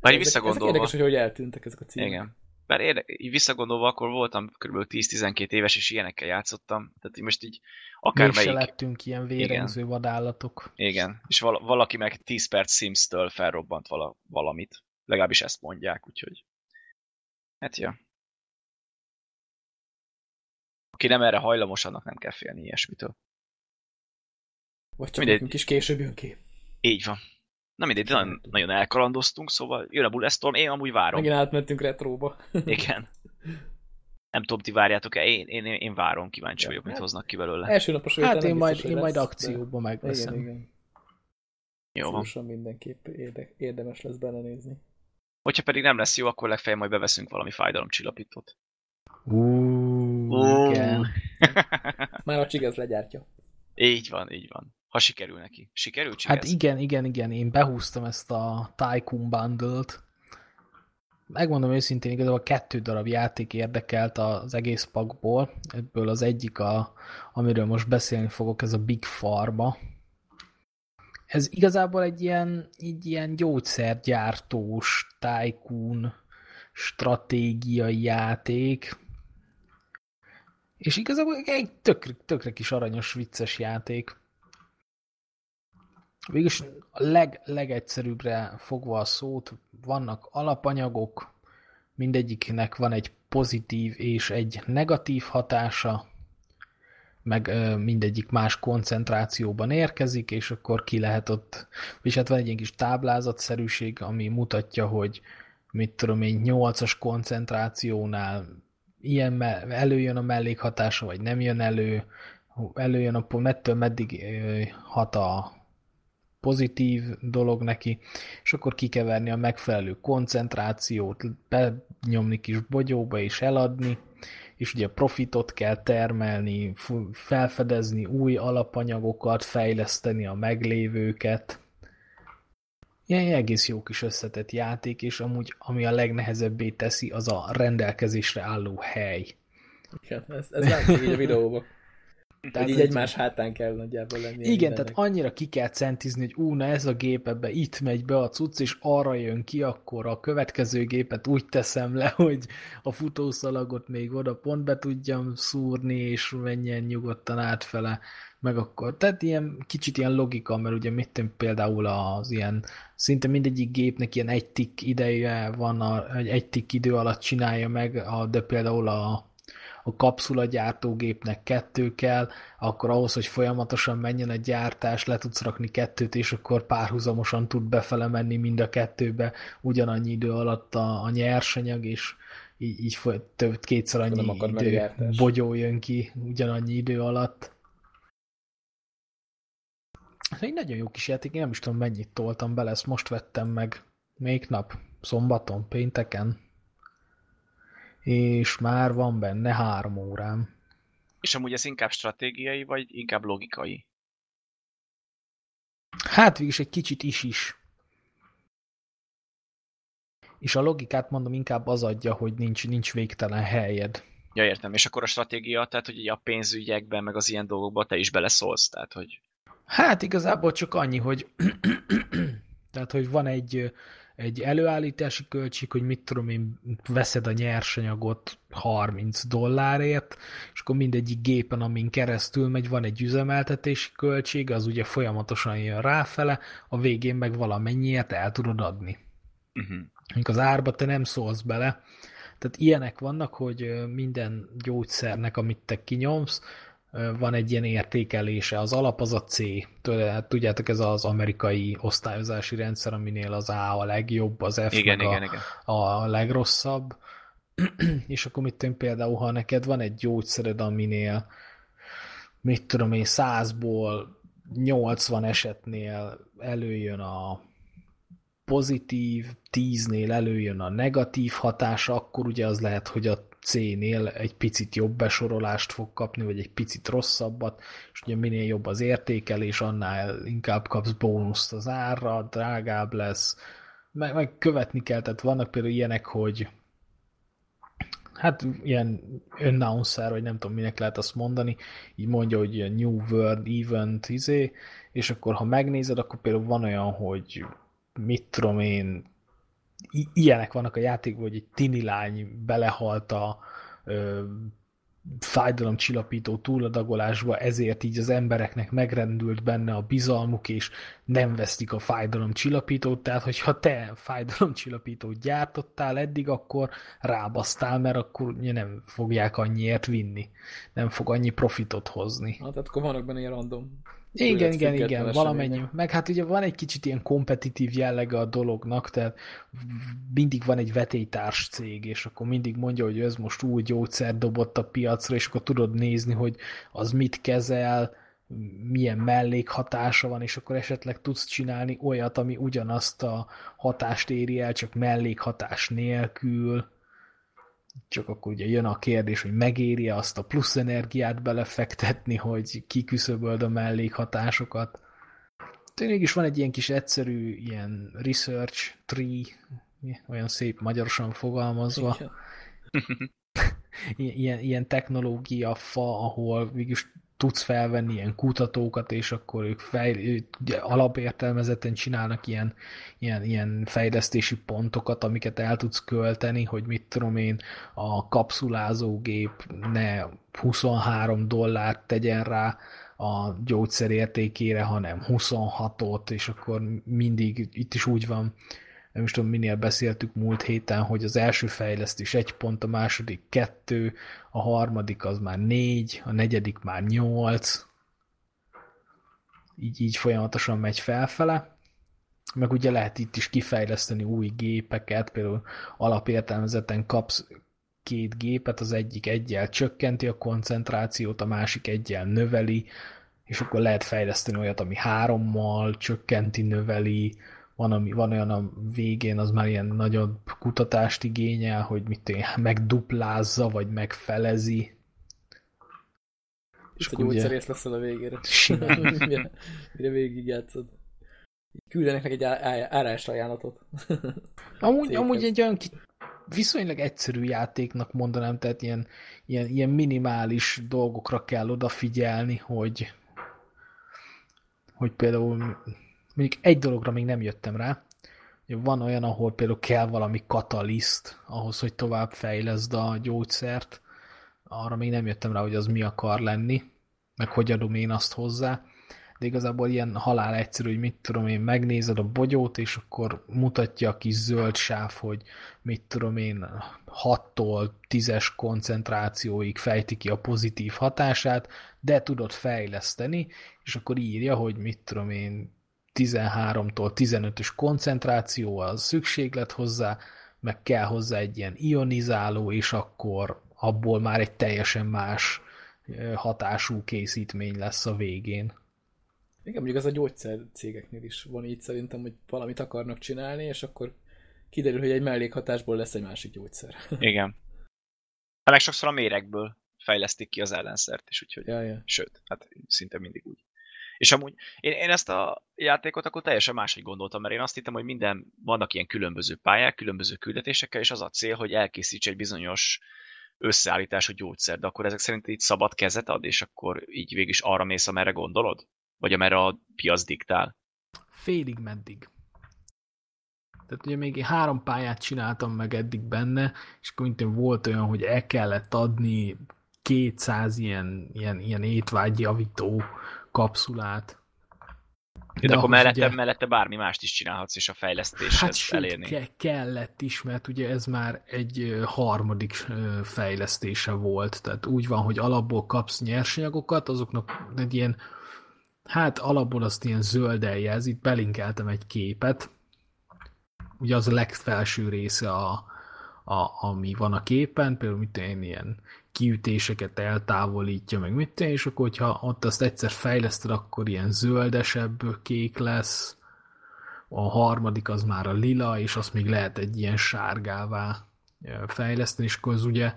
B: Bár így
A: Ezek-
B: visszagondolva...
A: érdekes, hogy hogy eltűntek ezek a címek.
B: Igen. Bár érde, így visszagondolva, akkor voltam kb. 10-12 éves, és ilyenekkel játszottam. Tehát így most így
C: Mégse
B: akármelyik...
C: lettünk ilyen vérengző vadállatok.
B: Igen, és val- valaki meg 10 perc Sims-től felrobbant vala- valamit. Legalábbis ezt mondják, úgyhogy... Hát ja. Aki nem erre hajlamos, annak nem kell félni ilyesmitől.
A: Vagy csak
B: Mindegy.
A: nekünk is később jön ki.
B: Így van. Na mindegy, nagyon, nagyon elkalandoztunk, szóval jön a Bulletstorm, én amúgy várom.
A: Megint átmentünk retróba.
B: Igen. Nem tudom, ti várjátok-e? Én, én, én várom, kíváncsi
A: Ja,
B: vagyok, mit
A: hát-
B: hoznak ki belőle.
A: Első napos
C: Hát én majd, én majd akcióba
A: de-
C: megveszem.
A: Igen, igen.
B: Jó van.
A: Mindenképp érde, érdemes lesz belenézni.
B: Hogyha pedig nem lesz jó, akkor legfeljebb majd beveszünk valami fájdalomcsillapítót.
C: Ú, igen.
A: Már a csigez legyártja.
B: így van, így van. Ha sikerül neki. Sikerül
C: Hát
B: Csigez?
C: igen, igen, igen, én behúztam ezt a Tycoon bundle-t. Megmondom őszintén, igazából kettő darab játék érdekelt az egész pakból. Ebből az egyik, a, amiről most beszélni fogok, ez a Big Pharma. Ez igazából egy ilyen, egy ilyen gyógyszergyártós, Tycoon stratégiai játék. És igazából egy tökre, tökre kis aranyos, vicces játék. Végülis a leg, legegyszerűbbre fogva a szót, vannak alapanyagok, mindegyiknek van egy pozitív és egy negatív hatása, meg ö, mindegyik más koncentrációban érkezik, és akkor ki lehet ott, és hát van egy ilyen kis táblázatszerűség, ami mutatja, hogy mit tudom én, 8-as koncentrációnál ilyen előjön a mellékhatása, vagy nem jön elő, előjön a mettől meddig hat a pozitív dolog neki, és akkor kikeverni a megfelelő koncentrációt, benyomni kis bogyóba és eladni, és ugye profitot kell termelni, felfedezni új alapanyagokat, fejleszteni a meglévőket. Ilyen egész jó kis összetett játék, és amúgy ami a legnehezebbé teszi, az a rendelkezésre álló hely.
A: Igen, ez, ez látszik így a videóban.
C: Tehát
A: így
C: egy-
A: egymás hátán kell nagyjából lenni.
C: Igen,
A: mindennek.
C: tehát annyira ki kell centizni, hogy ú, na ez a gép ebbe itt megy be a cucc, és arra jön ki, akkor a következő gépet úgy teszem le, hogy a futószalagot még oda pont be tudjam szúrni, és menjen nyugodtan átfele, meg akkor, tehát ilyen kicsit ilyen logika, mert ugye mit tudom, például az ilyen, szinte mindegyik gépnek ilyen egy tick ideje van, a, egy, tick idő alatt csinálja meg, a, de például a a kapszula gyártógépnek kettő kell, akkor ahhoz, hogy folyamatosan menjen a gyártás, le tudsz rakni kettőt, és akkor párhuzamosan tud befele menni mind a kettőbe, ugyanannyi idő alatt a, a nyersanyag, és így, így foly- több, kétszer annyi idő, bogyó jön ki ugyanannyi idő alatt. Ez egy nagyon jó kis játék, én nem is tudom mennyit toltam bele, ezt most vettem meg. Még nap? Szombaton? Pénteken? És már van benne három órám.
B: És amúgy ez inkább stratégiai, vagy inkább logikai?
C: Hát végig egy kicsit is is. És a logikát mondom inkább az adja, hogy nincs, nincs végtelen helyed.
B: Ja, értem. És akkor a stratégia, tehát hogy a pénzügyekben, meg az ilyen dolgokban te is beleszólsz, tehát hogy...
C: Hát igazából csak annyi, hogy tehát, hogy van egy, egy előállítási költség, hogy mit tudom én, veszed a nyersanyagot 30 dollárért, és akkor mindegyik gépen, amin keresztül megy, van egy üzemeltetési költség, az ugye folyamatosan jön ráfele, a végén meg valamennyiért el tudod adni.
B: Uh-huh.
C: Mondjuk az árba te nem szólsz bele. Tehát ilyenek vannak, hogy minden gyógyszernek, amit te kinyomsz, van egy ilyen értékelése. Az alap az a C. Hát tudjátok, ez az amerikai osztályozási rendszer, aminél az A a legjobb, az F
B: igen, igen,
C: a,
B: igen.
C: a legrosszabb. és akkor mit tudom például, ha neked van egy gyógyszered, aminél mit tudom én, százból 80 esetnél előjön a pozitív, 10-nél előjön a negatív hatása, akkor ugye az lehet, hogy a C-nél egy picit jobb besorolást fog kapni, vagy egy picit rosszabbat, és ugye minél jobb az értékelés, annál inkább kapsz bónuszt az árra, drágább lesz, meg, meg követni kell, tehát vannak például ilyenek, hogy hát ilyen announcer, vagy nem tudom, minek lehet azt mondani, így mondja, hogy New World Event, izé, és akkor ha megnézed, akkor például van olyan, hogy mit tudom én, ilyenek vannak a játékban, hogy egy tini lány belehalt a ö, fájdalomcsillapító túladagolásba, ezért így az embereknek megrendült benne a bizalmuk, és nem vesztik a fájdalomcsillapítót, tehát hogyha te fájdalomcsillapítót gyártottál eddig, akkor rábasztál, mert akkor nem fogják annyiért vinni, nem fog annyi profitot hozni.
A: Hát akkor vannak benne ilyen random
C: igen, igen, igen, valamennyi. Meg hát ugye van egy kicsit ilyen kompetitív jellege a dolognak, tehát mindig van egy vetélytárs cég, és akkor mindig mondja, hogy ez most új gyógyszer dobott a piacra, és akkor tudod nézni, hogy az mit kezel, milyen mellékhatása van, és akkor esetleg tudsz csinálni olyat, ami ugyanazt a hatást éri el, csak mellékhatás nélkül csak akkor ugye jön a kérdés, hogy megéri azt a plusz energiát belefektetni, hogy kiküszöböld a mellékhatásokat. Tényleg is van egy ilyen kis egyszerű ilyen research tree, olyan szép magyarosan fogalmazva, ilyen, ilyen technológia fa, ahol végülis tudsz felvenni ilyen kutatókat, és akkor ők fej, alapértelmezetten csinálnak ilyen, ilyen, ilyen fejlesztési pontokat, amiket el tudsz költeni, hogy mit tudom én, a kapszulázógép ne 23 dollárt tegyen rá a gyógyszer értékére, hanem 26-ot, és akkor mindig itt is úgy van, nem is tudom, minél beszéltük múlt héten, hogy az első fejlesztés egy pont, a második kettő, a harmadik az már négy, a negyedik már nyolc, így, így folyamatosan megy felfele. Meg ugye lehet itt is kifejleszteni új gépeket, például alapértelmezeten kapsz két gépet, az egyik egyel csökkenti a koncentrációt, a másik egyel növeli, és akkor lehet fejleszteni olyat, ami hárommal csökkenti, növeli, van, ami, van olyan a végén, az már ilyen nagyobb kutatást igényel, hogy mit én, megduplázza, vagy megfelezi.
A: És akkor gyógyszerész leszel a végére.
C: Simán.
A: mire, mire végig játszod. Küldenek neki egy árás ajánlatot.
C: amúgy, amúgy egy olyan viszonylag egyszerű játéknak mondanám, tehát ilyen, ilyen, ilyen minimális dolgokra kell odafigyelni, hogy hogy például mondjuk egy dologra még nem jöttem rá, hogy van olyan, ahol például kell valami kataliszt ahhoz, hogy tovább fejleszd a gyógyszert, arra még nem jöttem rá, hogy az mi akar lenni, meg hogy adom én azt hozzá, de igazából ilyen halál egyszerű, hogy mit tudom én, megnézed a bogyót, és akkor mutatja a kis zöld sáv, hogy mit tudom én, 6-tól 10-es koncentrációig fejti ki a pozitív hatását, de tudod fejleszteni, és akkor írja, hogy mit tudom én, 13-tól 15-ös koncentráció az szükséglet hozzá, meg kell hozzá egy ilyen ionizáló, és akkor abból már egy teljesen más hatású készítmény lesz a végén.
A: Igen, mondjuk az a gyógyszer cégeknél is van így szerintem, hogy valamit akarnak csinálni, és akkor kiderül, hogy egy mellékhatásból lesz egy másik gyógyszer.
B: Igen. A legsokszor a méregből fejlesztik ki az ellenszert is, úgyhogy
A: ja, ja.
B: sőt, hát szinte mindig úgy. És amúgy én, én ezt a játékot akkor teljesen máshogy gondoltam, mert én azt hittem, hogy minden, vannak ilyen különböző pályák, különböző küldetésekkel, és az a cél, hogy elkészíts egy bizonyos összeállítású gyógyszer, de akkor ezek szerint így szabad kezet ad, és akkor így végig is arra mész, amerre gondolod? Vagy amerre a piac diktál?
C: Félig meddig. Tehát ugye még én három pályát csináltam meg eddig benne, és akkor mint volt olyan, hogy el kellett adni 200 ilyen, ilyen, ilyen étvágyjavító kapszulát,
B: De, de akkor mellette,
C: ugye...
B: mellette bármi mást is csinálhatsz, és a fejlesztéshez
C: hát sőt,
B: elérni.
C: Ke- kellett is, mert ugye ez már egy harmadik fejlesztése volt. Tehát úgy van, hogy alapból kapsz nyersanyagokat, azoknak egy ilyen, hát alapból azt ilyen zölden jelz, itt belinkeltem egy képet, ugye az a legfelső része, a, a, ami van a képen, például mit én ilyen kiütéseket eltávolítja, meg mit tenni, és akkor, hogyha ott azt egyszer fejleszted, akkor ilyen zöldesebb kék lesz, a harmadik az már a lila, és azt még lehet egy ilyen sárgává fejleszteni, és akkor az ugye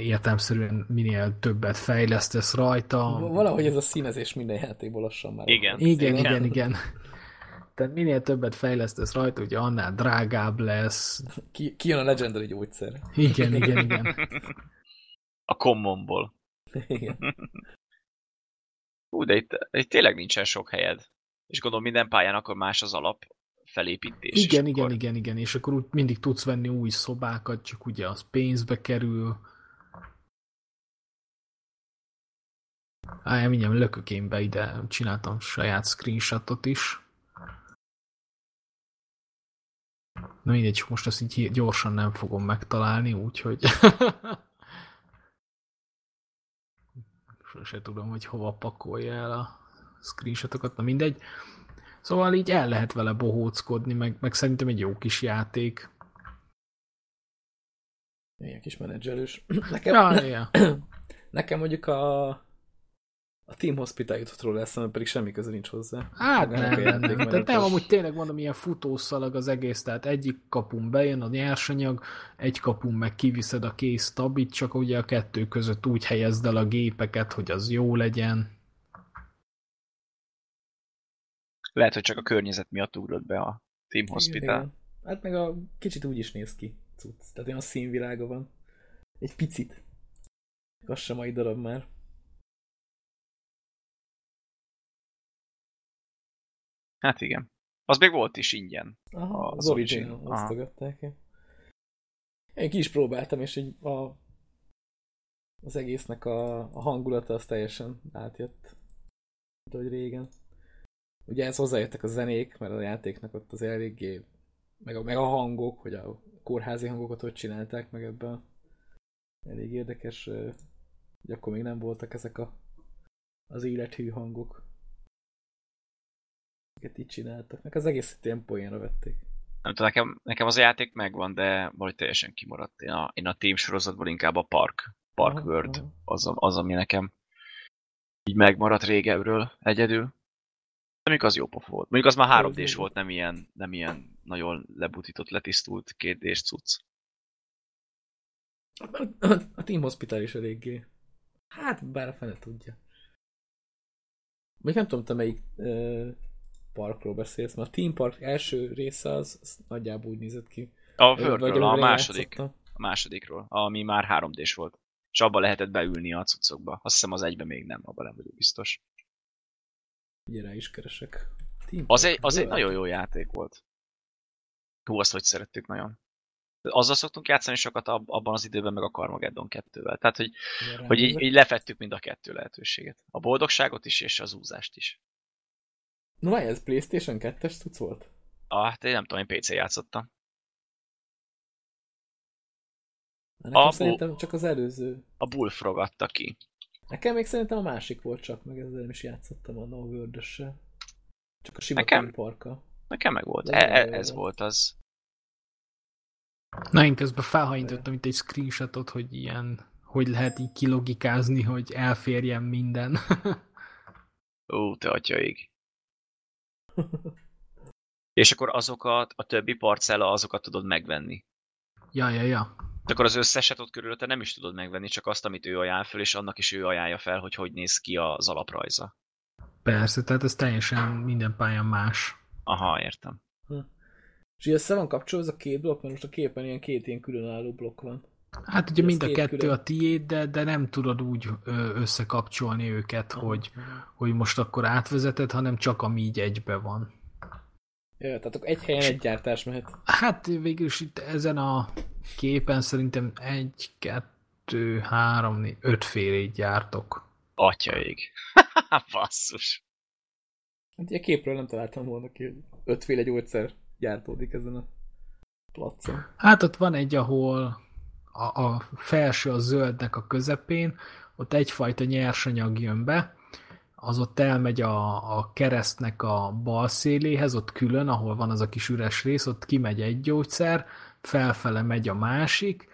C: értelmszerűen minél többet fejlesztesz rajta.
A: Valahogy ez a színezés minden játékból lassan már.
B: Igen.
C: Igen, igen, igen. igen. Tehát minél többet fejlesztesz rajta, ugye annál drágább lesz.
A: Ki, ki jön a legendary gyógyszer.
C: Igen, igen, igen.
B: A commonból.
A: Igen.
B: Ú, de itt, itt tényleg nincsen sok helyed. És gondolom minden pályán akkor más az alap felépítés.
C: Igen, igen,
B: akkor...
C: igen, igen, és akkor úgy mindig tudsz venni új szobákat, csak ugye az pénzbe kerül. Á, mindjárt lökök én be ide, csináltam saját screenshotot is. Na mindegy, most azt így gyorsan nem fogom megtalálni, úgyhogy... Sose tudom, hogy hova pakolja el a screenshotokat, na mindegy. Szóval így el lehet vele bohóckodni, meg, meg szerintem egy jó kis játék.
A: Ilyen kis menedzselős. Nekem,
C: Ja, ja.
A: nekem mondjuk a, a Team Hospital jutott róla eszembe, pedig semmi köze nincs hozzá.
C: Hát nem, nem, nem. Tehát nem, amúgy tényleg mondom, ilyen futószalag az egész, tehát egyik kapun bejön a nyersanyag, egy kapun meg kiviszed a kész tabit, csak ugye a kettő között úgy helyezd el a gépeket, hogy az jó legyen.
B: Lehet, hogy csak a környezet miatt ugrott be a Team Hospital.
A: Igen, igen. Hát meg a kicsit úgy is néz ki, cucc. Tehát olyan színvilága van. Egy picit. Az sem mai darab már.
B: Hát igen. Az még volt is ingyen.
A: Aha,
B: Az
A: az Origin osztogatták. Én ki is próbáltam, és így a, az egésznek a, a hangulata az teljesen átjött. Mint ahogy régen. Ugye ez hozzájöttek a zenék, mert a játéknak ott az eléggé, meg a, meg a hangok, hogy a kórházi hangokat hogy csinálták meg ebben. Elég érdekes, hogy akkor még nem voltak ezek a, az élethű hangok. Ezeket így csináltak. Meg az egész ilyen poénra vették.
B: Nem tudom, nekem, nekem az a játék megvan, de valahogy teljesen kimaradt. Én a, én a Team sorozatból inkább a Park, Park
A: Aha,
B: World
A: aha.
B: az, az, ami nekem így megmaradt régebről egyedül. De mondjuk az jó pofa volt. Mondjuk az már 3
A: Az
B: d volt, nem ilyen, nem ilyen nagyon lebutított, letisztult 2 d cucc.
A: A Team Hospital is eléggé. Hát, bár a fene tudja. Még nem tudom, te melyik uh, parkról beszélsz, mert a Team Park első része az, az nagyjából úgy nézett ki.
B: A Worldről, a második.
A: játszottam.
B: A másodikról, ami már 3 d volt. És abba lehetett beülni a cuccokba. Azt hiszem az egybe még nem, abban nem vagyok biztos.
A: Ugye is keresek. Team
B: Az
A: Park
B: egy, az egy nagyon jó játék volt. Hú, azt hogy szerettük nagyon. Azzal szoktunk játszani sokat ab- abban az időben, meg a Carmageddon 2-vel. Tehát, hogy,
A: Ugye
B: hogy így, így lefettük mind a kettő lehetőséget. A boldogságot is, és az úzást is.
A: No, várj, ez Playstation 2-es cucc volt?
B: Ah, hát én nem tudom, én PC játszottam.
A: Nekem
B: A bu-
A: szerintem csak az előző.
B: A Bullfrog adta ki.
A: Nekem még szerintem a másik volt csak, meg ezzel nem is játszottam a No world Csak a sima
B: Nekem-
A: Parka.
B: Nekem meg volt. E- e-
A: jó
B: ez
A: volt.
B: az.
C: Na, én közben felhajítottam itt egy screenshotot, hogy ilyen, hogy lehet így kilogikázni, hogy elférjen minden.
B: Ó, te atyaig. És akkor azokat, a többi parcella, azokat tudod megvenni.
C: ja, ja, ja.
B: De akkor az összeset ott körülötte nem is tudod megvenni, csak azt, amit ő ajánl fel, és annak is ő ajánlja fel, hogy hogy néz ki az alaprajza.
C: Persze, tehát ez teljesen minden pályán más.
B: Aha, értem.
A: És így össze van kapcsolva ez a két blokk, mert most a képen ilyen két ilyen különálló blokk van.
C: Hát ugye mind a kettő
A: külön.
C: a tiéd, de, de nem tudod úgy összekapcsolni őket, hogy, hogy most akkor átvezeted, hanem csak ami így egybe van.
A: Ja, tehát akkor egy helyen egy gyártás mehet.
C: Hát végül is itt ezen a képen szerintem egy, kettő, három, négy, öt félét gyártok.
B: Atyaig. Basszus.
A: Hát ilyen képről nem találtam volna ki, hogy ötféle gyógyszer gyártódik ezen a placon.
C: Hát ott van egy, ahol a, a felső a zöldnek a közepén, ott egyfajta nyersanyag jön be, az ott elmegy a, a keresztnek a bal széléhez, ott külön, ahol van az a kis üres rész, ott kimegy egy gyógyszer, felfele megy a másik,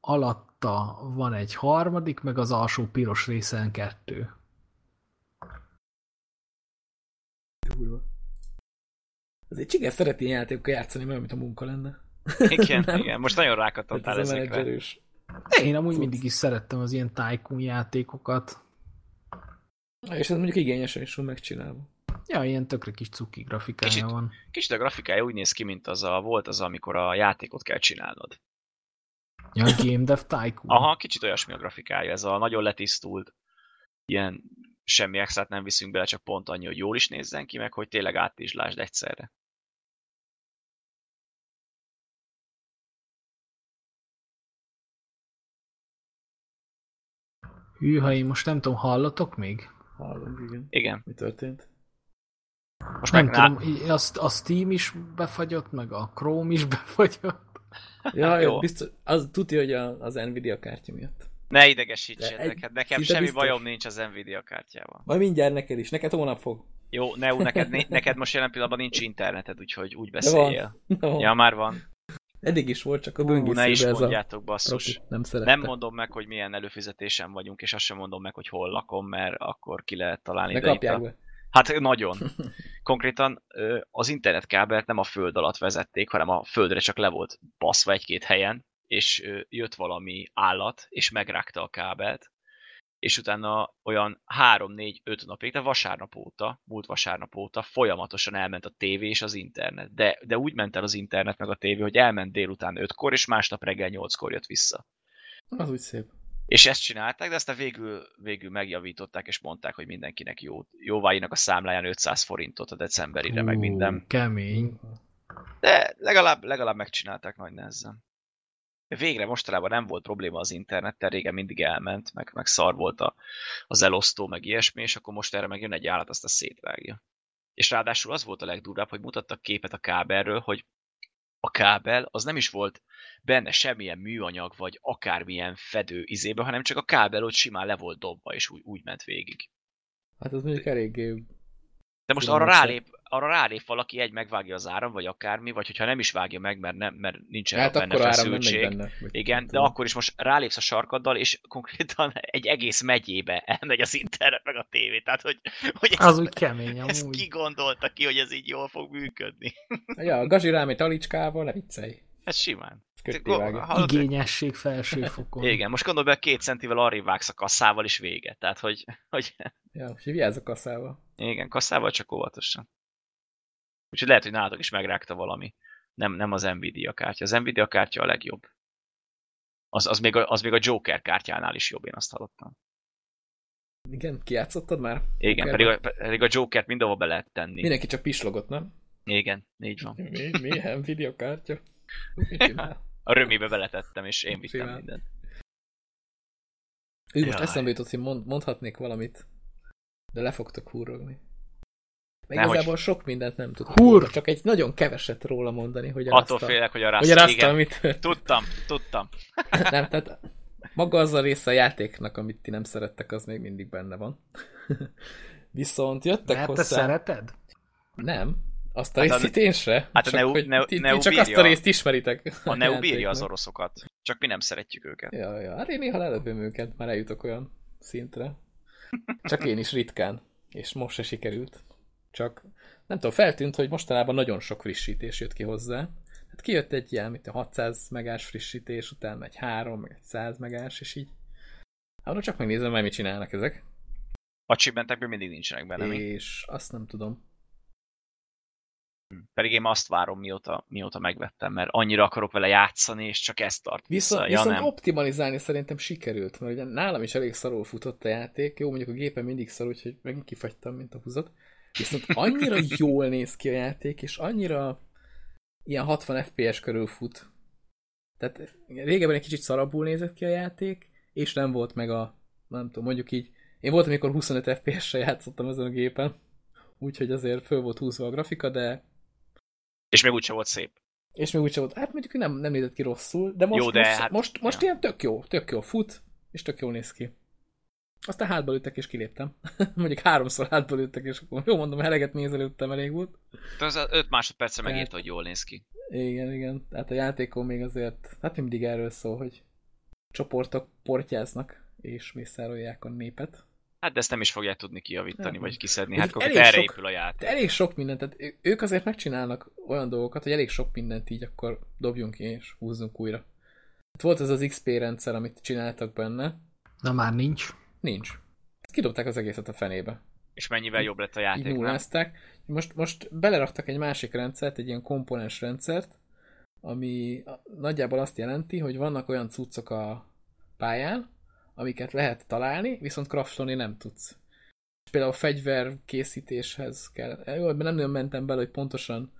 C: alatta van egy harmadik, meg az alsó piros részen kettő.
A: Durva. Azért Csigel szereti játékokkal játszani, mert mint a munka lenne.
B: Igen,
A: Nem?
B: igen. Most nagyon
A: Hát
B: rákattottál
A: ez a
B: ezekre.
C: Én amúgy mindig is szerettem az ilyen tycoon játékokat.
A: És ez mondjuk igényesen is van megcsinálva.
C: Ja, ilyen tökre kis cuki grafikája
B: Kicsit.
C: van.
B: Kicsit a grafikája úgy néz ki, mint az a, volt az, amikor a játékot kell csinálnod.
C: Ja, Game Dev Tycoon.
B: Aha, kicsit olyasmi a grafikája, ez a nagyon letisztult, ilyen semmi extrát nem viszünk bele, csak pont annyi, hogy jól is nézzen ki, meg hogy tényleg át is lásd egyszerre.
C: Hűha, én most nem tudom, hallatok még?
A: Hallom, igen.
B: Igen.
A: Mi történt?
B: Most
C: Nem
B: meg
C: tudom, í- azt, a Steam is befagyott, meg a Chrome is befagyott.
A: Ja,
B: Jó.
A: jó. biztos, az tudja, hogy a, az Nvidia kártya miatt.
B: Ne idegesítsél
A: De egy-
B: neked, nekem semmi
A: biztos.
B: bajom nincs az Nvidia kártyával.
A: Majd mindjárt neked is, neked hónap fog.
B: Jó, Neu, neked, né- neked most jelen pillanatban nincs interneted, úgyhogy úgy beszéljél. Ja, már van.
A: Eddig is volt, csak a
B: Ú, ne is
A: ez a
B: mondjátok, basszus.
A: profi. Nem szerette.
B: Nem mondom meg, hogy milyen előfizetésen vagyunk, és azt sem mondom meg, hogy hol lakom, mert akkor ki lehet találni. De itt a...
A: be.
B: Hát nagyon. Konkrétan az internetkábelt nem a föld alatt vezették, hanem a földre csak le volt baszva egy-két helyen, és jött valami állat, és megrágta a kábelt, és utána olyan 3-4-5 napig, de vasárnap óta, múlt vasárnap óta folyamatosan elment a tévé és az internet. De, de úgy ment el az internet meg a tévé, hogy elment délután 5-kor, és másnap reggel 8-kor jött vissza.
A: Az úgy szép.
B: És ezt csinálták, de aztán végül, végül megjavították, és mondták, hogy mindenkinek jó, jóvá írnak a számláján 500 forintot a decemberire, meg
C: Ú,
B: minden.
C: Kemény.
B: De legalább, legalább megcsinálták nagy nehezen. Végre mostanában nem volt probléma az internettel, régen mindig elment, meg, meg szar volt a, az elosztó, meg ilyesmi, és akkor most erre meg jön egy állat, azt a szétvágja. És ráadásul az volt a legdurvább, hogy mutattak képet a kábelről, hogy a kábel az nem is volt benne semmilyen műanyag, vagy akármilyen fedő izébe, hanem csak a kábel ott simán le volt dobva, és úgy, úgy ment végig.
A: Hát az mondjuk eléggé...
B: De most
A: Tudom,
B: arra rálép, arra rálép valaki, egy megvágja az áram, vagy akármi, vagy hogyha nem is vágja meg, mert, nem, mert nincsen
A: Hát
B: benne
A: akkor áram nem
B: feszültség.
A: benne. vagy
B: Igen,
A: nem
B: de
A: tudom.
B: akkor is most rálépsz a sarkaddal, és konkrétan egy egész megyébe elmegy az internet meg a tévé. Tehát, hogy, hogy ezt,
C: Az úgy kemény
B: ezt
C: amúgy.
B: ki gondolta ki, hogy ez így jól fog működni.
A: Ja, a Gazi rámét alicskával, ne viccelj.
B: Ez simán.
A: Ez kötté
B: Go-
A: vágja.
B: hallod,
C: Igényesség felső fokon.
B: Igen, most gondolj be, két centivel arrébb vágsz a kasszával, és vége. Tehát, hogy, hogy
A: Ja, úgyhogy vigyázz a kasszával.
B: igen, kasszával csak óvatosan. Úgyhogy lehet, hogy nálatok is megrágta valami. Nem, nem az Nvidia kártya. Az Nvidia kártya a legjobb. Az, az, még a, az még a Joker kártyánál is jobb, én azt hallottam.
A: Igen, kijátszottad már?
B: Igen, pedig a, pedig a Jokert mindenhol be lehet tenni.
A: Mindenki csak pislogott, nem?
B: Igen, így van.
A: Mi? Milyen videokártya? Mit csinál?
B: A römébe beletettem, és én vittem
A: Simán.
B: mindent.
A: Ő most
B: Jaj.
A: eszembe jutott, hogy mond, mondhatnék valamit, de le fogtok húrogni. Meg
B: Nehogy.
A: igazából sok mindent nem tudok
C: Húr!
A: csak egy nagyon keveset róla mondani, hogy a
B: Attól félek, hogy a
A: hogy a
B: Rasta, igen.
A: amit...
B: Tudtam, tudtam.
A: nem, tehát maga az a része a játéknak, amit ti nem szerettek, az még mindig benne van. Viszont jöttek
C: Mert te
A: hozzá...
C: szereted?
A: Nem. Azt a
B: Hát a-
A: én se.
B: hát a
A: csak
B: Neo-
A: hogy
B: Neo-
A: ti, ti
B: Neo
A: csak azt a részt ismeritek.
B: A Neo bírja az oroszokat. Csak mi nem szeretjük őket.
A: Ja, ja, hát én néha lelövöm őket, már eljutok olyan szintre. Csak én is ritkán. És most se sikerült. Csak nem tudom, feltűnt, hogy mostanában nagyon sok frissítés jött ki hozzá. Hát kijött egy ilyen, mint a 600 megás frissítés, utána egy 3, meg egy 100 megás, és így. Hát csak megnézem, majd mit csinálnak ezek.
B: A chipmentekből mindig nincsenek benne. mi?
A: és azt nem tudom.
B: Pedig én azt várom, mióta, mióta megvettem, mert annyira akarok vele játszani, és csak ezt tart vissza.
A: Viszont,
B: ja,
A: viszont
B: nem.
A: optimalizálni szerintem sikerült, mert ugye nálam is elég szarul futott a játék. Jó, mondjuk a gépen mindig szar, úgyhogy megint kifagytam, mint a húzat. Viszont annyira jól néz ki a játék, és annyira ilyen 60 FPS körül fut. Tehát régebben egy kicsit szarabbul nézett ki a játék, és nem volt meg a, nem tudom, mondjuk így, én voltam, amikor 25 FPS-sel játszottam ezen a gépen. úgyhogy azért föl volt húzva a grafika, de
B: És még úgyse volt szép.
A: és még úgyse volt, hát mondjuk nem, nem nézett ki rosszul, de most,
B: Jó, de
A: most,
B: hát-
A: most, most
B: ja.
A: ilyen tök jó, tök jó fut, és tök jól néz ki. Aztán hátba lőttek, és kiléptem. mondjuk háromszor hátba lőttek, és akkor jó mondom, eleget nézelődtem, elég volt.
B: De az 5 másodpercre
A: Tehát-
B: megírta, hogy jól néz ki.
A: Igen, igen. Tehát a játékon még azért, hát mindig erről szól, hogy csoportok portyáznak, és mészárolják a népet.
B: Hát de ezt nem is fogják tudni kijavítani,
A: Nem.
B: vagy kiszedni. Hát
A: elég
B: erre
A: sok-
B: épül a játék.
A: Elég sok mindent, tehát ők azért megcsinálnak olyan dolgokat, hogy elég sok mindent így akkor dobjunk ki, és húzzunk újra. Hát volt ez az XP rendszer, amit csináltak benne.
C: Na már nincs.
A: Nincs. Kidobták az egészet a fenébe.
B: És mennyivel jobb lett a
A: Így
B: játék, nem?
A: nullázták. Most, most beleraktak egy másik rendszert, egy ilyen komponens rendszert, ami nagyjából azt jelenti, hogy vannak olyan cuccok a pályán, amiket lehet találni, viszont craftolni nem tudsz. És például a fegyver készítéshez kell. Jó, ebben nem nagyon mentem bele, hogy pontosan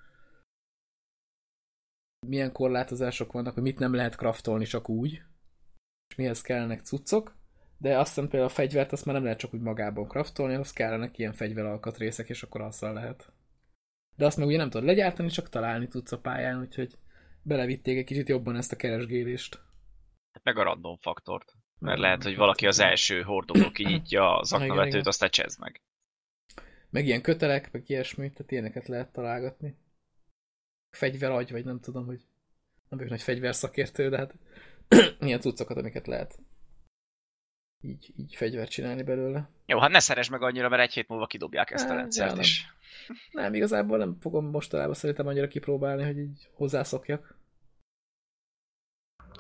A: milyen korlátozások vannak, hogy mit nem lehet craftolni csak úgy, és mihez kellene cuccok, de azt hiszem például a fegyvert azt már nem lehet csak úgy magában craftolni, ahhoz kellene ilyen fegyveralkatrészek, és akkor azzal lehet. De azt meg ugye nem tudod legyártani, csak találni tudsz a pályán, úgyhogy belevitték egy kicsit jobban ezt a keresgélést.
B: Hát meg a random faktort. Mert lehet, hogy valaki az első hordóból kinyitja az aknavetőt, aztán csezd meg.
A: Meg ilyen kötelek, meg ilyesmi, tehát ilyeneket lehet találgatni. Fegyveragy, vagy nem tudom, hogy nem vagyok nagy fegyverszakértő, de hát ilyen cuccokat, amiket lehet így, így fegyvert csinálni belőle.
B: Jó, hát ne szeresd meg annyira, mert egy hét múlva kidobják ezt a
A: Á,
B: rendszert
A: nem.
B: is.
A: Nem, igazából nem fogom mostanában szerintem annyira kipróbálni, hogy így hozzászokjak.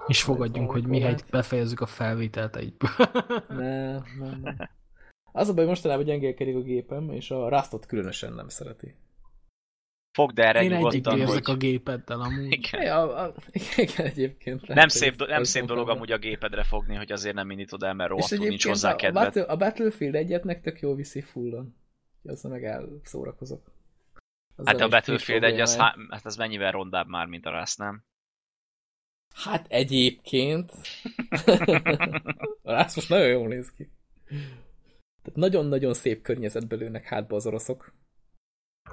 C: És fogadjunk, hogy
A: valamikor
C: mihelyt befejezzük a felvételt egyből.
A: Nem, nem, nem. Az a baj, hogy mostanában gyengélkedik a gépem, és a Rustot különösen nem szereti.
B: Fogd erre
C: Én
B: nyugodtan,
C: érzek
B: hogy...
C: a gépeddel amúgy.
B: Igen.
A: Ja, a, igen, egyébként. lehet,
B: Nem szép, do- nem szép dolog amúgy a gépedre fogni, hogy azért nem indítod el, mert
A: És
B: rohadtul nincs hozzá
A: a, a,
B: kedved.
A: Battle, a Battlefield egyet nektek jó viszi fullon. Azzal meg elszórakozok. Azzal
B: Hát a Battlefield 1, az, hát az mennyivel rondább már, mint a Rust, nem?
A: Hát egyébként... Rust most nagyon jól néz ki. Tehát nagyon-nagyon szép környezetbe lőnek hátba az oroszok.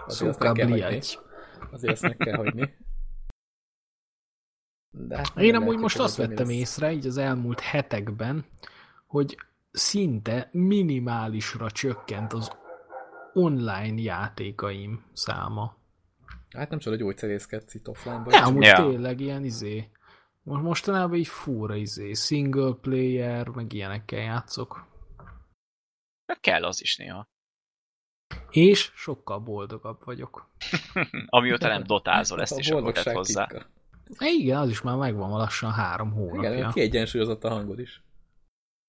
A: Azért azt meg kell hagyni. Azért azt meg kell hagyni. De hát
C: Én
A: nem
C: amúgy most azt vettem
A: lesz.
C: észre, így az elmúlt hetekben, hogy szinte minimálisra csökkent az online játékaim száma.
A: Hát nem csoda, hogy gyógyszerészkedsz itt offline-ban.
C: De amúgy
B: Ja.
C: tényleg ilyen izé. Most mostanában így fúra izé, single player, meg ilyenekkel játszok.
B: Hát kell az is néha.
C: És sokkal boldogabb vagyok.
B: Amióta nem dotázol, ezt
A: A
B: is akkor tett hozzá.
A: titka.
C: E, igen, az is már megvan lassan három hónapja.
A: Igen, kiegyensúlyozott a hangod is.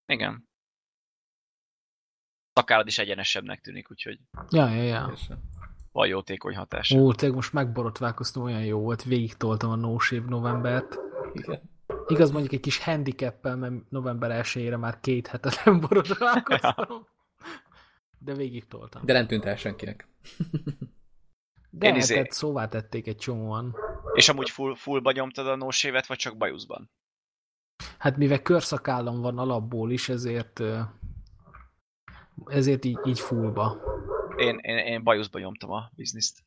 B: Igen. Szakállad is egyenesebbnek tűnik, úgyhogy
C: Ja, ja, ja.
B: Van jótékony hatása.
C: Ó, tényleg most megborotválkoztam, olyan jó volt, végig toltam a No Shave novembert.
A: Igen.
C: Igaz, mondjuk egy kis handicappel, mert november 1 már két hete nem borotválkoztam. De végig toltam.
A: De nem tűnt el senkinek.
C: De
B: Én izé-
C: szóvá tették egy csomóan.
B: És amúgy full, fullba nyomtad a nósévet, vagy csak bajuszban?
C: Hát mivel körszakállam van alapból is, ezért ezért így, így fullba.
B: Én, én, én bajuszba nyomtam a bizniszt.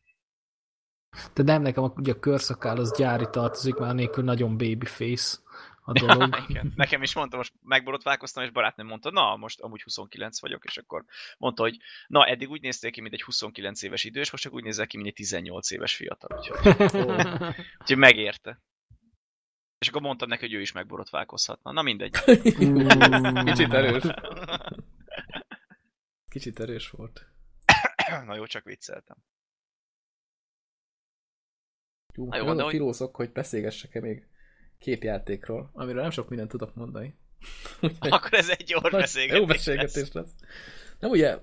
C: De nem nekem a, ugye a körszakál az gyári tartozik, mert nélkül nagyon babyface a dolog.
B: Igen. Nekem is mondta, most megborotválkoztam, és barátnőm mondta, na, most amúgy 29 vagyok, és akkor mondta, hogy na, eddig úgy néztél ki, mint egy 29 éves idős, most csak úgy nézel ki, mint egy 18 éves fiatal, úgyhogy, úgyhogy megérte. És akkor mondtam neki, hogy ő is megborotválkozhatna. Na mindegy.
A: Kicsit erős. Kicsit erős volt.
B: Na jó, csak vicceltem.
A: Jó,
B: Na jó, de
A: a
B: hogy-
A: filózok, hogy beszélgessek-e még két játékról, amiről nem sok mindent tudok mondani.
B: Akkor ez egy
A: nagy-
B: beszélgetés.
A: Jó beszélgetés lesz. Nem ugye,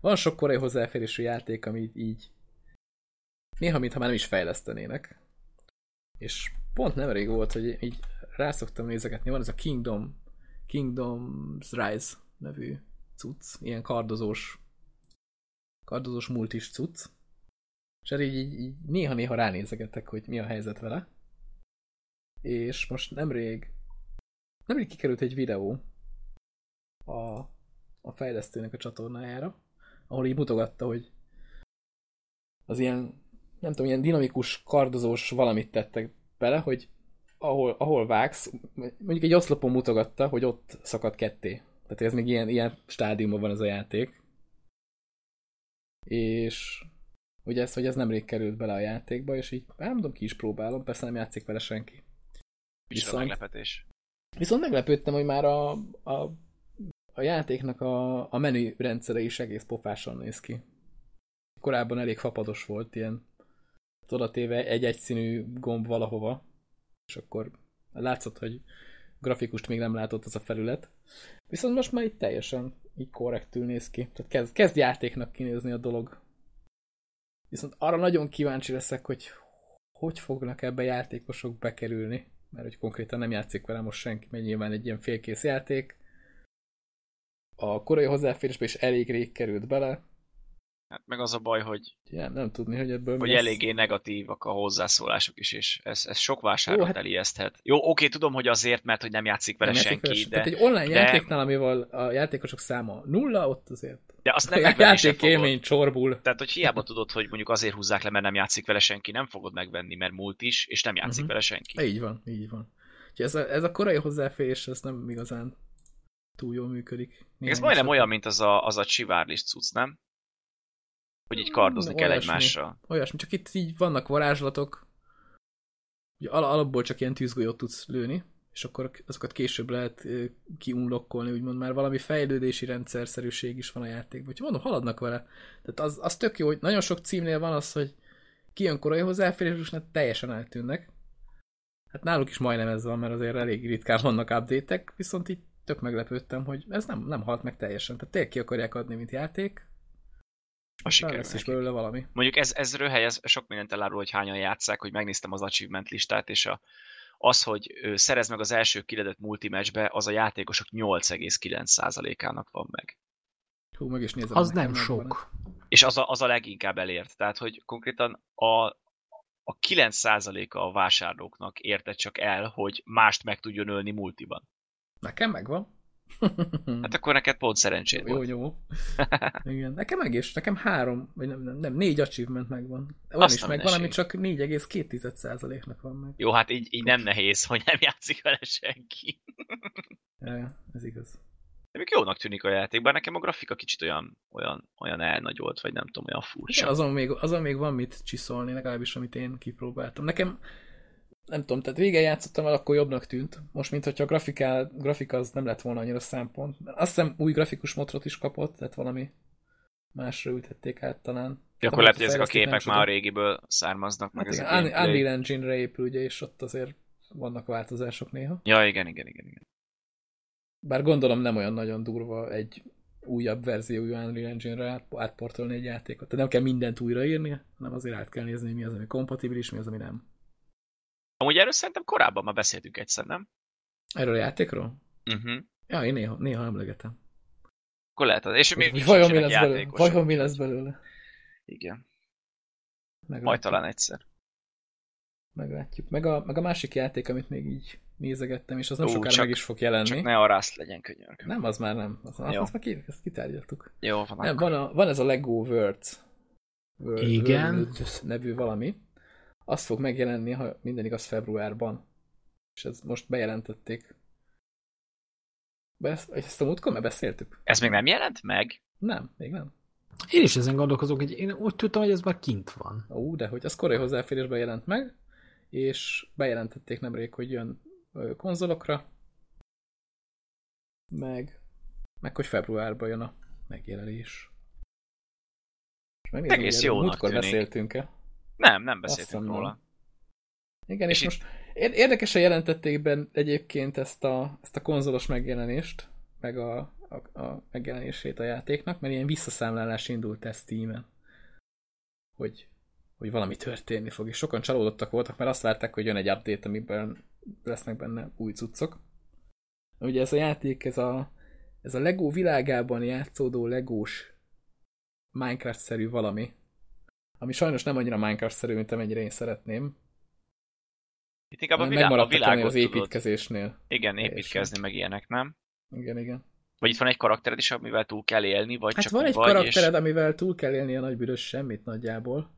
A: van sok korai hozzáférésű játék, ami így, néha, mintha már nem is fejlesztenének. És pont nem rég volt, hogy így rászoktam nézegetni, van ez a Kingdom, Kingdom's Rise nevű cucc, ilyen kardozós, kardozós multis cucc. És erre így, így, néha-néha ránézegetek, hogy mi a helyzet vele. És most nemrég, nemrég kikerült egy videó a, a fejlesztőnek a csatornájára, ahol így mutogatta, hogy az ilyen, nem tudom, ilyen dinamikus, kardozós valamit tettek bele, hogy ahol, ahol vágsz, mondjuk egy oszlopon mutogatta, hogy ott szakad ketté. Tehát ez még ilyen, ilyen stádiumban van ez a játék. És ugye ez, hogy ez nemrég került bele a játékba, és így nem tudom, ki is próbálom, persze nem játszik vele senki.
B: Viszont, meglepetés.
A: Viszont meglepődtem, hogy már a, a, a játéknak a, a menü rendszere is egész pofásan néz ki. Korábban elég fapados volt, ilyen oda téve egy egyszínű gomb valahova, és akkor látszott, hogy grafikust még nem látott az a felület. Viszont most már itt teljesen így korrektül néz ki. Tehát kezd, kezd játéknak kinézni a dolog. Viszont arra nagyon kíváncsi leszek, hogy hogy fognak ebbe játékosok bekerülni. Mert hogy konkrétan nem játszik vele most senki, mert nyilván egy ilyen félkész játék. A korai hozzáférésbe is elég rég került bele,
B: Hát meg az a baj, hogy,
A: ja, nem tudni, hogy ebből
B: hogy
A: lesz.
B: eléggé negatívak a hozzászólások is, és ez, ez sok vásárlót hát... elijeszthet. Jó, oké, tudom, hogy azért, mert hogy nem játszik vele
A: Nem játszik
B: senki,
A: vele-
B: de,
A: Tehát egy online
B: de-
A: játéknál, amivel a játékosok száma nulla, ott azért
B: de azt
A: a
B: nem megvenni sem
A: játék
B: fogod.
A: élmény csorbul.
B: Tehát, hogy hiába tudod, hogy mondjuk azért húzzák le, mert nem játszik vele senki, nem fogod megvenni, mert múlt is, és nem játszik
A: Mhm.
B: vele senki.
A: Így van, így van. Úgyhogy ez a, ez a korai hozzáférés, ez nem igazán túl jól működik.
B: Ez majdnem olyan, mint az a, az a csivárlis cucc, nem? Hogy így kardozni
A: Hmm,
B: kell
A: olyasmi.
B: egymással.
A: Olyasmi, csak itt így vannak varázslatok, ugye al- alapból csak ilyen tűzgolyót tudsz lőni, és akkor azokat később lehet kiunlokkolni, úgymond már valami fejlődési rendszerszerűség is van a játékban. Úgyhogy mondom, haladnak vele. Tehát az, az tök jó, hogy nagyon sok címnél van az, hogy kijön korai hozzáférés, és teljesen eltűnnek. Hát náluk is majdnem ez van, mert azért elég ritkán vannak update viszont itt tök meglepődtem, hogy ez nem, nem halt meg teljesen. Tehát tényleg ki akarják adni, mint játék,
B: A sikerül
A: lesz is belőle valami.
B: Mondjuk ez, ez röhely, ez sok mindent elárul, hogy hányan játszák, hogy megnéztem az achievement listát, és a, az, hogy szerez meg az első kiledett multimatchbe, az a játékosok 8,9%-ának van meg.
A: Hú, meg is nézem.
C: Az nem sok.
B: És az a, az a leginkább elért. Tehát, hogy konkrétan a, a 9%-a a vásárlóknak érte csak el, hogy mást meg tudjon ölni multiban.
A: Nekem megvan.
B: Hát akkor neked pont szerencséd
A: jó,
B: volt.
A: jó. Igen. Nekem is, nekem három, vagy nem, nem, nem négy achievement megvan. Van
B: Azt
A: is meg, van, ami
B: minőség.
A: csak 4,2%-nak van meg.
B: Jó, hát így, így nem nehéz, hogy nem játszik vele senki.
A: Ja, ez igaz.
B: De még jónak tűnik a játék, bár nekem a grafika kicsit olyan, olyan, olyan elnagyolt, vagy nem tudom, olyan furcsa.
A: Igen, azon még, azon még van mit csiszolni, legalábbis amit én kipróbáltam. Nekem, nem tudom, tehát régen játszottam el, akkor jobbnak tűnt. Most, mint hogyha a grafiká, grafika az nem lett volna annyira szempont. Azt hiszem új grafikus motrot is kapott, tehát valami másra ültették át talán.
B: Ja, akkor lehet, hogy ezek a képek már a régiből származnak, meg
A: Hát
B: ezek
A: igen,
B: gameplay.
A: Unreal Engine-re épül, ugye, és ott azért vannak változások néha.
B: Ja, igen, igen, igen, igen.
A: Bár gondolom nem olyan nagyon durva egy újabb verziójú Unreal Engine-re át- átportolni egy játékot. Tehát nem kell mindent újraírni, hanem azért át kell nézni, mi az, ami kompatibilis, mi az, ami nem.
B: Amúgy erről szerintem korábban már beszéltünk egyszer, nem?
A: Erről a játékról?
B: Uh-huh.
A: Ja, én néha, néha emlegetem.
B: Akkor lehet az. És még
A: Hogy vajon mi lesz belőle? Vajon mi lesz belőle?
B: Igen,
A: Meglátjuk.
B: majd talán egyszer.
A: Meglátjuk. Meg a, meg a másik játék, amit még így nézegettem, és az nem
B: Ú,
A: sokára
B: csak-
A: meg is fog jelenni.
B: Csak ne a Rust legyen könyörgöm.
A: Nem, az már nem. Az, az, azt már ki, ezt kitárgyaltuk.
B: Jó, van
A: Nem,
B: akkor.
A: van, a, van ez a Lego Worlds. World,
C: Igen.
A: World nevű valami. Az fog megjelenni, ha minden igaz, februárban. És ez most bejelentették. Be, ezt, ezt a múltkor már beszéltük?
B: Ez még nem jelent meg?
A: Nem, még nem.
C: Én is ezen gondolkozok, hogy én úgy tudtam, hogy ez már kint van.
A: Ó, de hogy az korai hozzáférésben jelent meg, és bejelentették nemrég, hogy jön konzolokra, meg, meg hogy februárban jön a megjelenés. És megnézem,
B: Egész
A: hogy
B: jónak
A: múltkor beszéltünk-e.
B: Nem, nem beszéltünk róla.
A: Igen,
B: És
A: és,
B: itt-
A: most ér- érdekesen jelentették be egyébként ezt a, ezt a konzolos megjelenést, meg a, a, a megjelenését a játéknak, mert ilyen visszaszámlálás indult ez Steam-en. Hogy, hogy valami történni fog, és sokan csalódottak voltak, mert azt várták, hogy jön egy update, amiben lesznek benne új cuccok. Ugye ez a játék, ez a, ez a Lego világában játszódó legós Minecraft-szerű valami, ami sajnos nem annyira Minecraft-szerű, mint amennyire én szeretném,
B: Itt inkább a,
A: hanem
B: vilá- a világot
A: az
B: tudod.
A: építkezésnél.
B: Igen,
A: Teljesen.
B: építkezni, meg ilyenek, nem?
A: Igen, igen.
B: Vagy itt van egy karaktered is, amivel túl kell élni, vagy
A: Hát
B: csak
A: van egy
B: vagy,
A: karaktered,
B: és...
A: amivel túl kell élni a nagy büdös semmit nagyjából.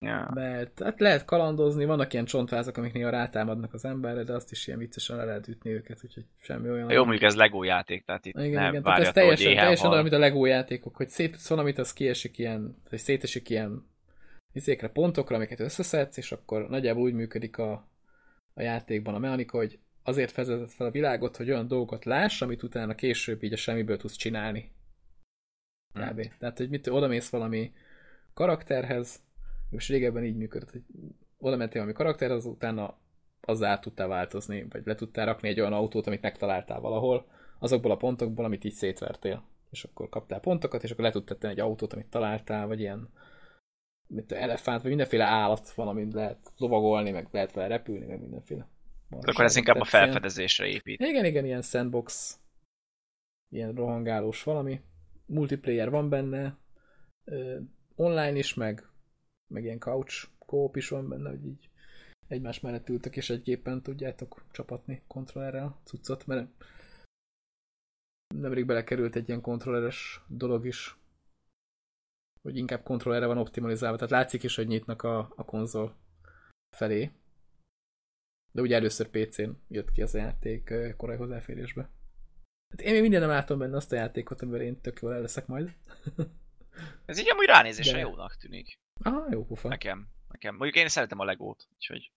B: Ja.
A: Mert hát lehet kalandozni, vannak ilyen csontvázak, amik néha rátámadnak az emberre, de azt is ilyen viccesen le lehet ütni őket, úgyhogy semmi olyan.
B: Jó, mondjuk ez Lego játék, tehát itt
A: igen,
B: ne
A: igen. Tehát ez teljesen, teljesen olyan, mint a Lego játékok, hogy szétsz valamit, az kiesik ilyen, vagy szétesik ilyen izékre, pontokra, amiket összeszedsz, és akkor nagyjából úgy működik a, a játékban a mechanika, hogy azért vezetett fel a világot, hogy olyan dolgokat láss, amit utána később így a semmiből tudsz csinálni.
B: Hmm.
A: Kb. Tehát, hogy mit odamész valami karakterhez, és régebben így működött, hogy oda mentél valami karakterhez, utána azzá tudtál változni, vagy le tudtál rakni egy olyan autót, amit megtaláltál valahol, azokból a pontokból, amit így szétvertél. És akkor kaptál pontokat, és akkor le tudtál egy autót, amit találtál, vagy ilyen mint elefánt, vagy mindenféle állat van, amit lehet lovagolni, meg lehet vele repülni, meg mindenféle.
B: De akkor ez inkább a felfedezésre épít.
A: igen, igen, ilyen sandbox, ilyen rohangálós valami. Multiplayer van benne, online is, meg, meg ilyen couch coop is van benne, hogy így egymás mellett ültök, és egy gépen tudjátok csapatni kontrollerrel cuccot, mert nemrég belekerült egy ilyen kontrolleres dolog is, hogy inkább kontrollerre van optimalizálva, tehát látszik is, hogy nyitnak a, a konzol felé, de ugye először PC-n jött ki az a játék korai hozzáférésbe. Hát én még minden nem látom benne azt a játékot, amivel én tök jól el leszek majd.
B: Ez így amúgy ránézésre
A: De-
B: jónak tűnik.
A: Aha, jó pufa.
B: Nekem. Nekem. Mondjuk én szeretem a Legót, úgyhogy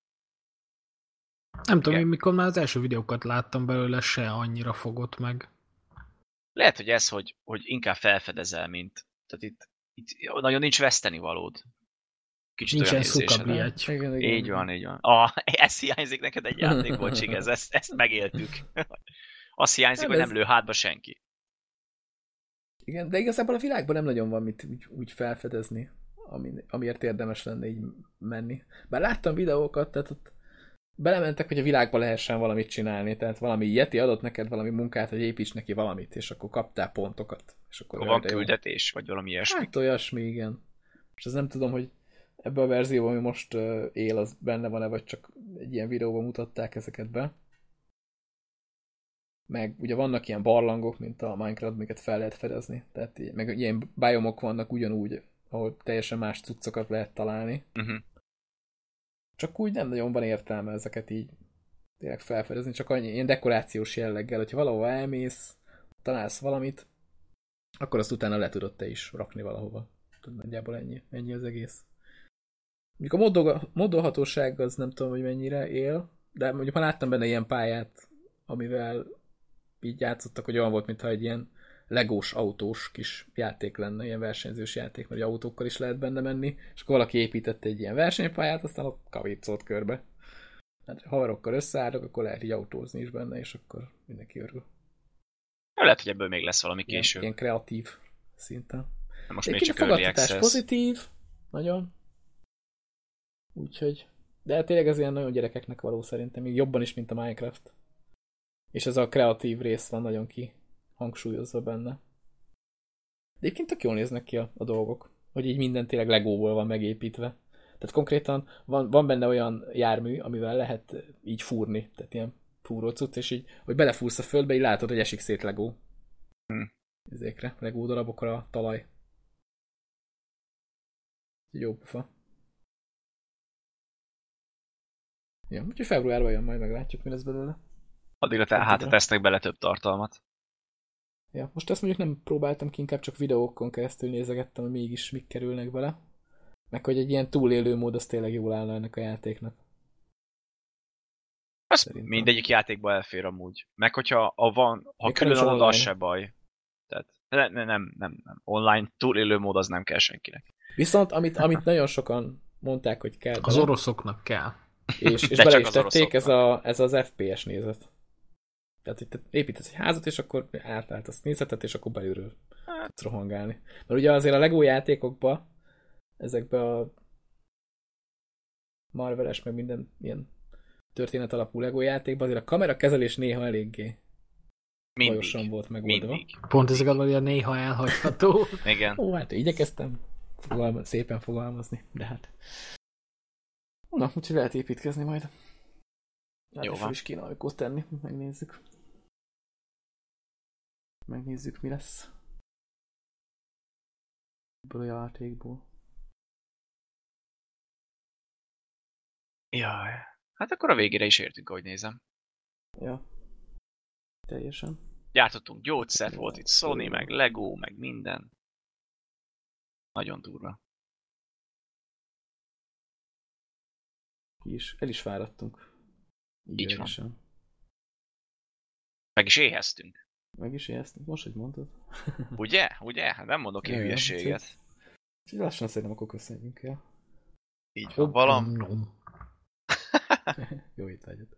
C: Nem tudom,
B: Igen.
C: én mikor már az első videókat láttam belőle, se annyira fogott meg.
B: lehet, hogy ez, hogy, hogy inkább felfedezel, mint... Tehát itt, itt nagyon nincs veszteni valód. Kicsit
C: Nincsen
B: olyan érzésed.
C: szukabi. Egy.
A: Igen, igen.
B: Így van, így van. Ah, ez hiányzik neked egy játékból, Csigez, ezt, ezt megéltük. Azt hiányzik,
A: Nem,
B: hogy
A: ez-
B: nem lő hátba senki.
A: Igen, de igazából a világban nem nagyon van mit úgy, úgy felfedezni, ami, amiért érdemes lenne így menni. Bár láttam videókat, tehát ott belementek, hogy a világban lehessen valamit csinálni, tehát valami Yeti adott neked valami munkát, hogy építs neki valamit, és akkor kaptál pontokat. És akkor
B: Van
A: jaj, jó.
B: küldetés, vagy valami ilyesmi.
A: Hát olyasmi, igen. És ez nem tudom, hogy ebben a verzióban, ami most uh, él, az benne van-e, vagy csak egy ilyen videóban mutatták ezeket be. Meg ugye vannak ilyen barlangok, mint a Minecraft, amiket fel lehet fedezni. Tehát meg ilyen biomok vannak ugyanúgy, ahol teljesen más cuccokat lehet találni.
B: Uh-huh.
A: Csak úgy nem nagyon van értelme ezeket így tényleg felfedezni, csak annyi ilyen dekorációs jelleggel, hogyha valahova elmész, találsz valamit, akkor azt utána le tudod te is rakni valahova. Tudod, nagyjából ennyi, ennyi az egész. Mondjuk a moddog- moddolhatóság az nem tudom, hogy mennyire él, de mondjuk már láttam benne ilyen pályát, amivel így játszottak, hogy olyan volt, mintha egy ilyen legós autós kis játék lenne, ilyen versenyzős játék, mert autókkal is lehet benne menni, és akkor valaki építette egy ilyen versenypályát, aztán ott kavicolt körbe. Hát, ha haverokkal összeállnak, akkor lehet így autózni is benne, és akkor mindenki örül.
B: Lehet, hogy ebből még lesz valami
A: Ilyen,
B: később.
A: ilyen kreatív szinten.
B: Most még
A: Egyébként
B: csak
A: a
B: early
A: fogadtatás pozitív, nagyon. Úgyhogy, de tényleg ez ilyen nagyon gyerekeknek való szerintem, még jobban is, mint a Minecraft. És ez a kreatív rész van nagyon ki hangsúlyozva benne. De egyébként tök jól néznek ki a, a dolgok, hogy így minden tényleg legóból van megépítve. Tehát konkrétan van, van benne olyan jármű, amivel lehet így fúrni, tehát ilyen fúró cucc, és így, hogy belefúrsz a földbe, így látod, hogy esik szét legó.
B: Hm.
A: Ezékre, legó darabokra a talaj. Jó pufa. Ja, úgyhogy februárban jön, majd meglátjuk, mi lesz belőle.
B: Addigra te, hát tesznek bele több tartalmat.
A: Ja, most ezt mondjuk nem próbáltam ki, inkább csak videókon keresztül nézegettem, hogy mégis mik kerülnek bele. Meg hogy egy ilyen túlélő mód, az tényleg jól állna ennek a játéknak.
B: Az
A: Szerintem.
B: mindegyik játékba elfér amúgy. Meg hogyha a van, ha
A: Még
B: külön
A: nem
B: adod, az se baj. Tehát ne, ne, nem, nem, nem. Online túlélő mód az nem kell senkinek.
A: Viszont amit, amit nagyon sokan mondták, hogy kell
C: Az
A: bele,
C: oroszoknak kell.
A: és, és
B: De
A: bele is tették, ez,
B: oroszoknak.
A: a, ez az FPS nézet. Tehát, hogy te építesz egy házat, és akkor átálltasz nézetet, és akkor belülről
B: Hát.
A: tudsz rohangálni. Mert ugye azért a LEGO játékokba, ezekbe a Marveles, meg minden ilyen történet alapú LEGO játékban, azért a kamera kezelés néha eléggé
B: Mindig.
A: bajosan volt megoldva.
B: Mindig.
C: Pont ezeket valója néha elhagyható.
B: Igen.
A: Ó, hát igyekeztem fogalma, szépen fogalmazni, de hát. Na, úgyhogy lehet építkezni majd. Hát
B: Jó van.
A: is kéne tenni, megnézzük. Megnézzük, mi lesz. Ebből a játékból.
B: Jaj. Hát akkor a végére is értünk, ahogy nézem.
A: Ja. Teljesen.
B: Gyártottunk gyógyszert, volt itt Sony, meg Lego, meg minden. Nagyon durva.
A: Ki is, el is fáradtunk.
B: Így van.
A: Idegenesen.
B: Meg is éheztünk.
A: Meg is éheztünk, most, hogy mondtad.
B: Ugye? Ugye? Hát Nem mondok én hülyeséget.
A: Úgyhogy lassan szerintem akkor köszönjünk el.
B: Így van. Valam,
A: jó étvágyat.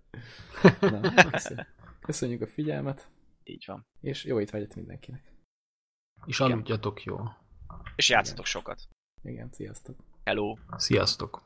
A: Na, köszönjük. köszönjük a figyelmet,
B: így van.
A: és jó étvágyat mindenkinek.
C: És aludjatok jól.
B: És játszatok sokat.
A: Igen, sziasztok.
B: Hello!
C: Sziasztok!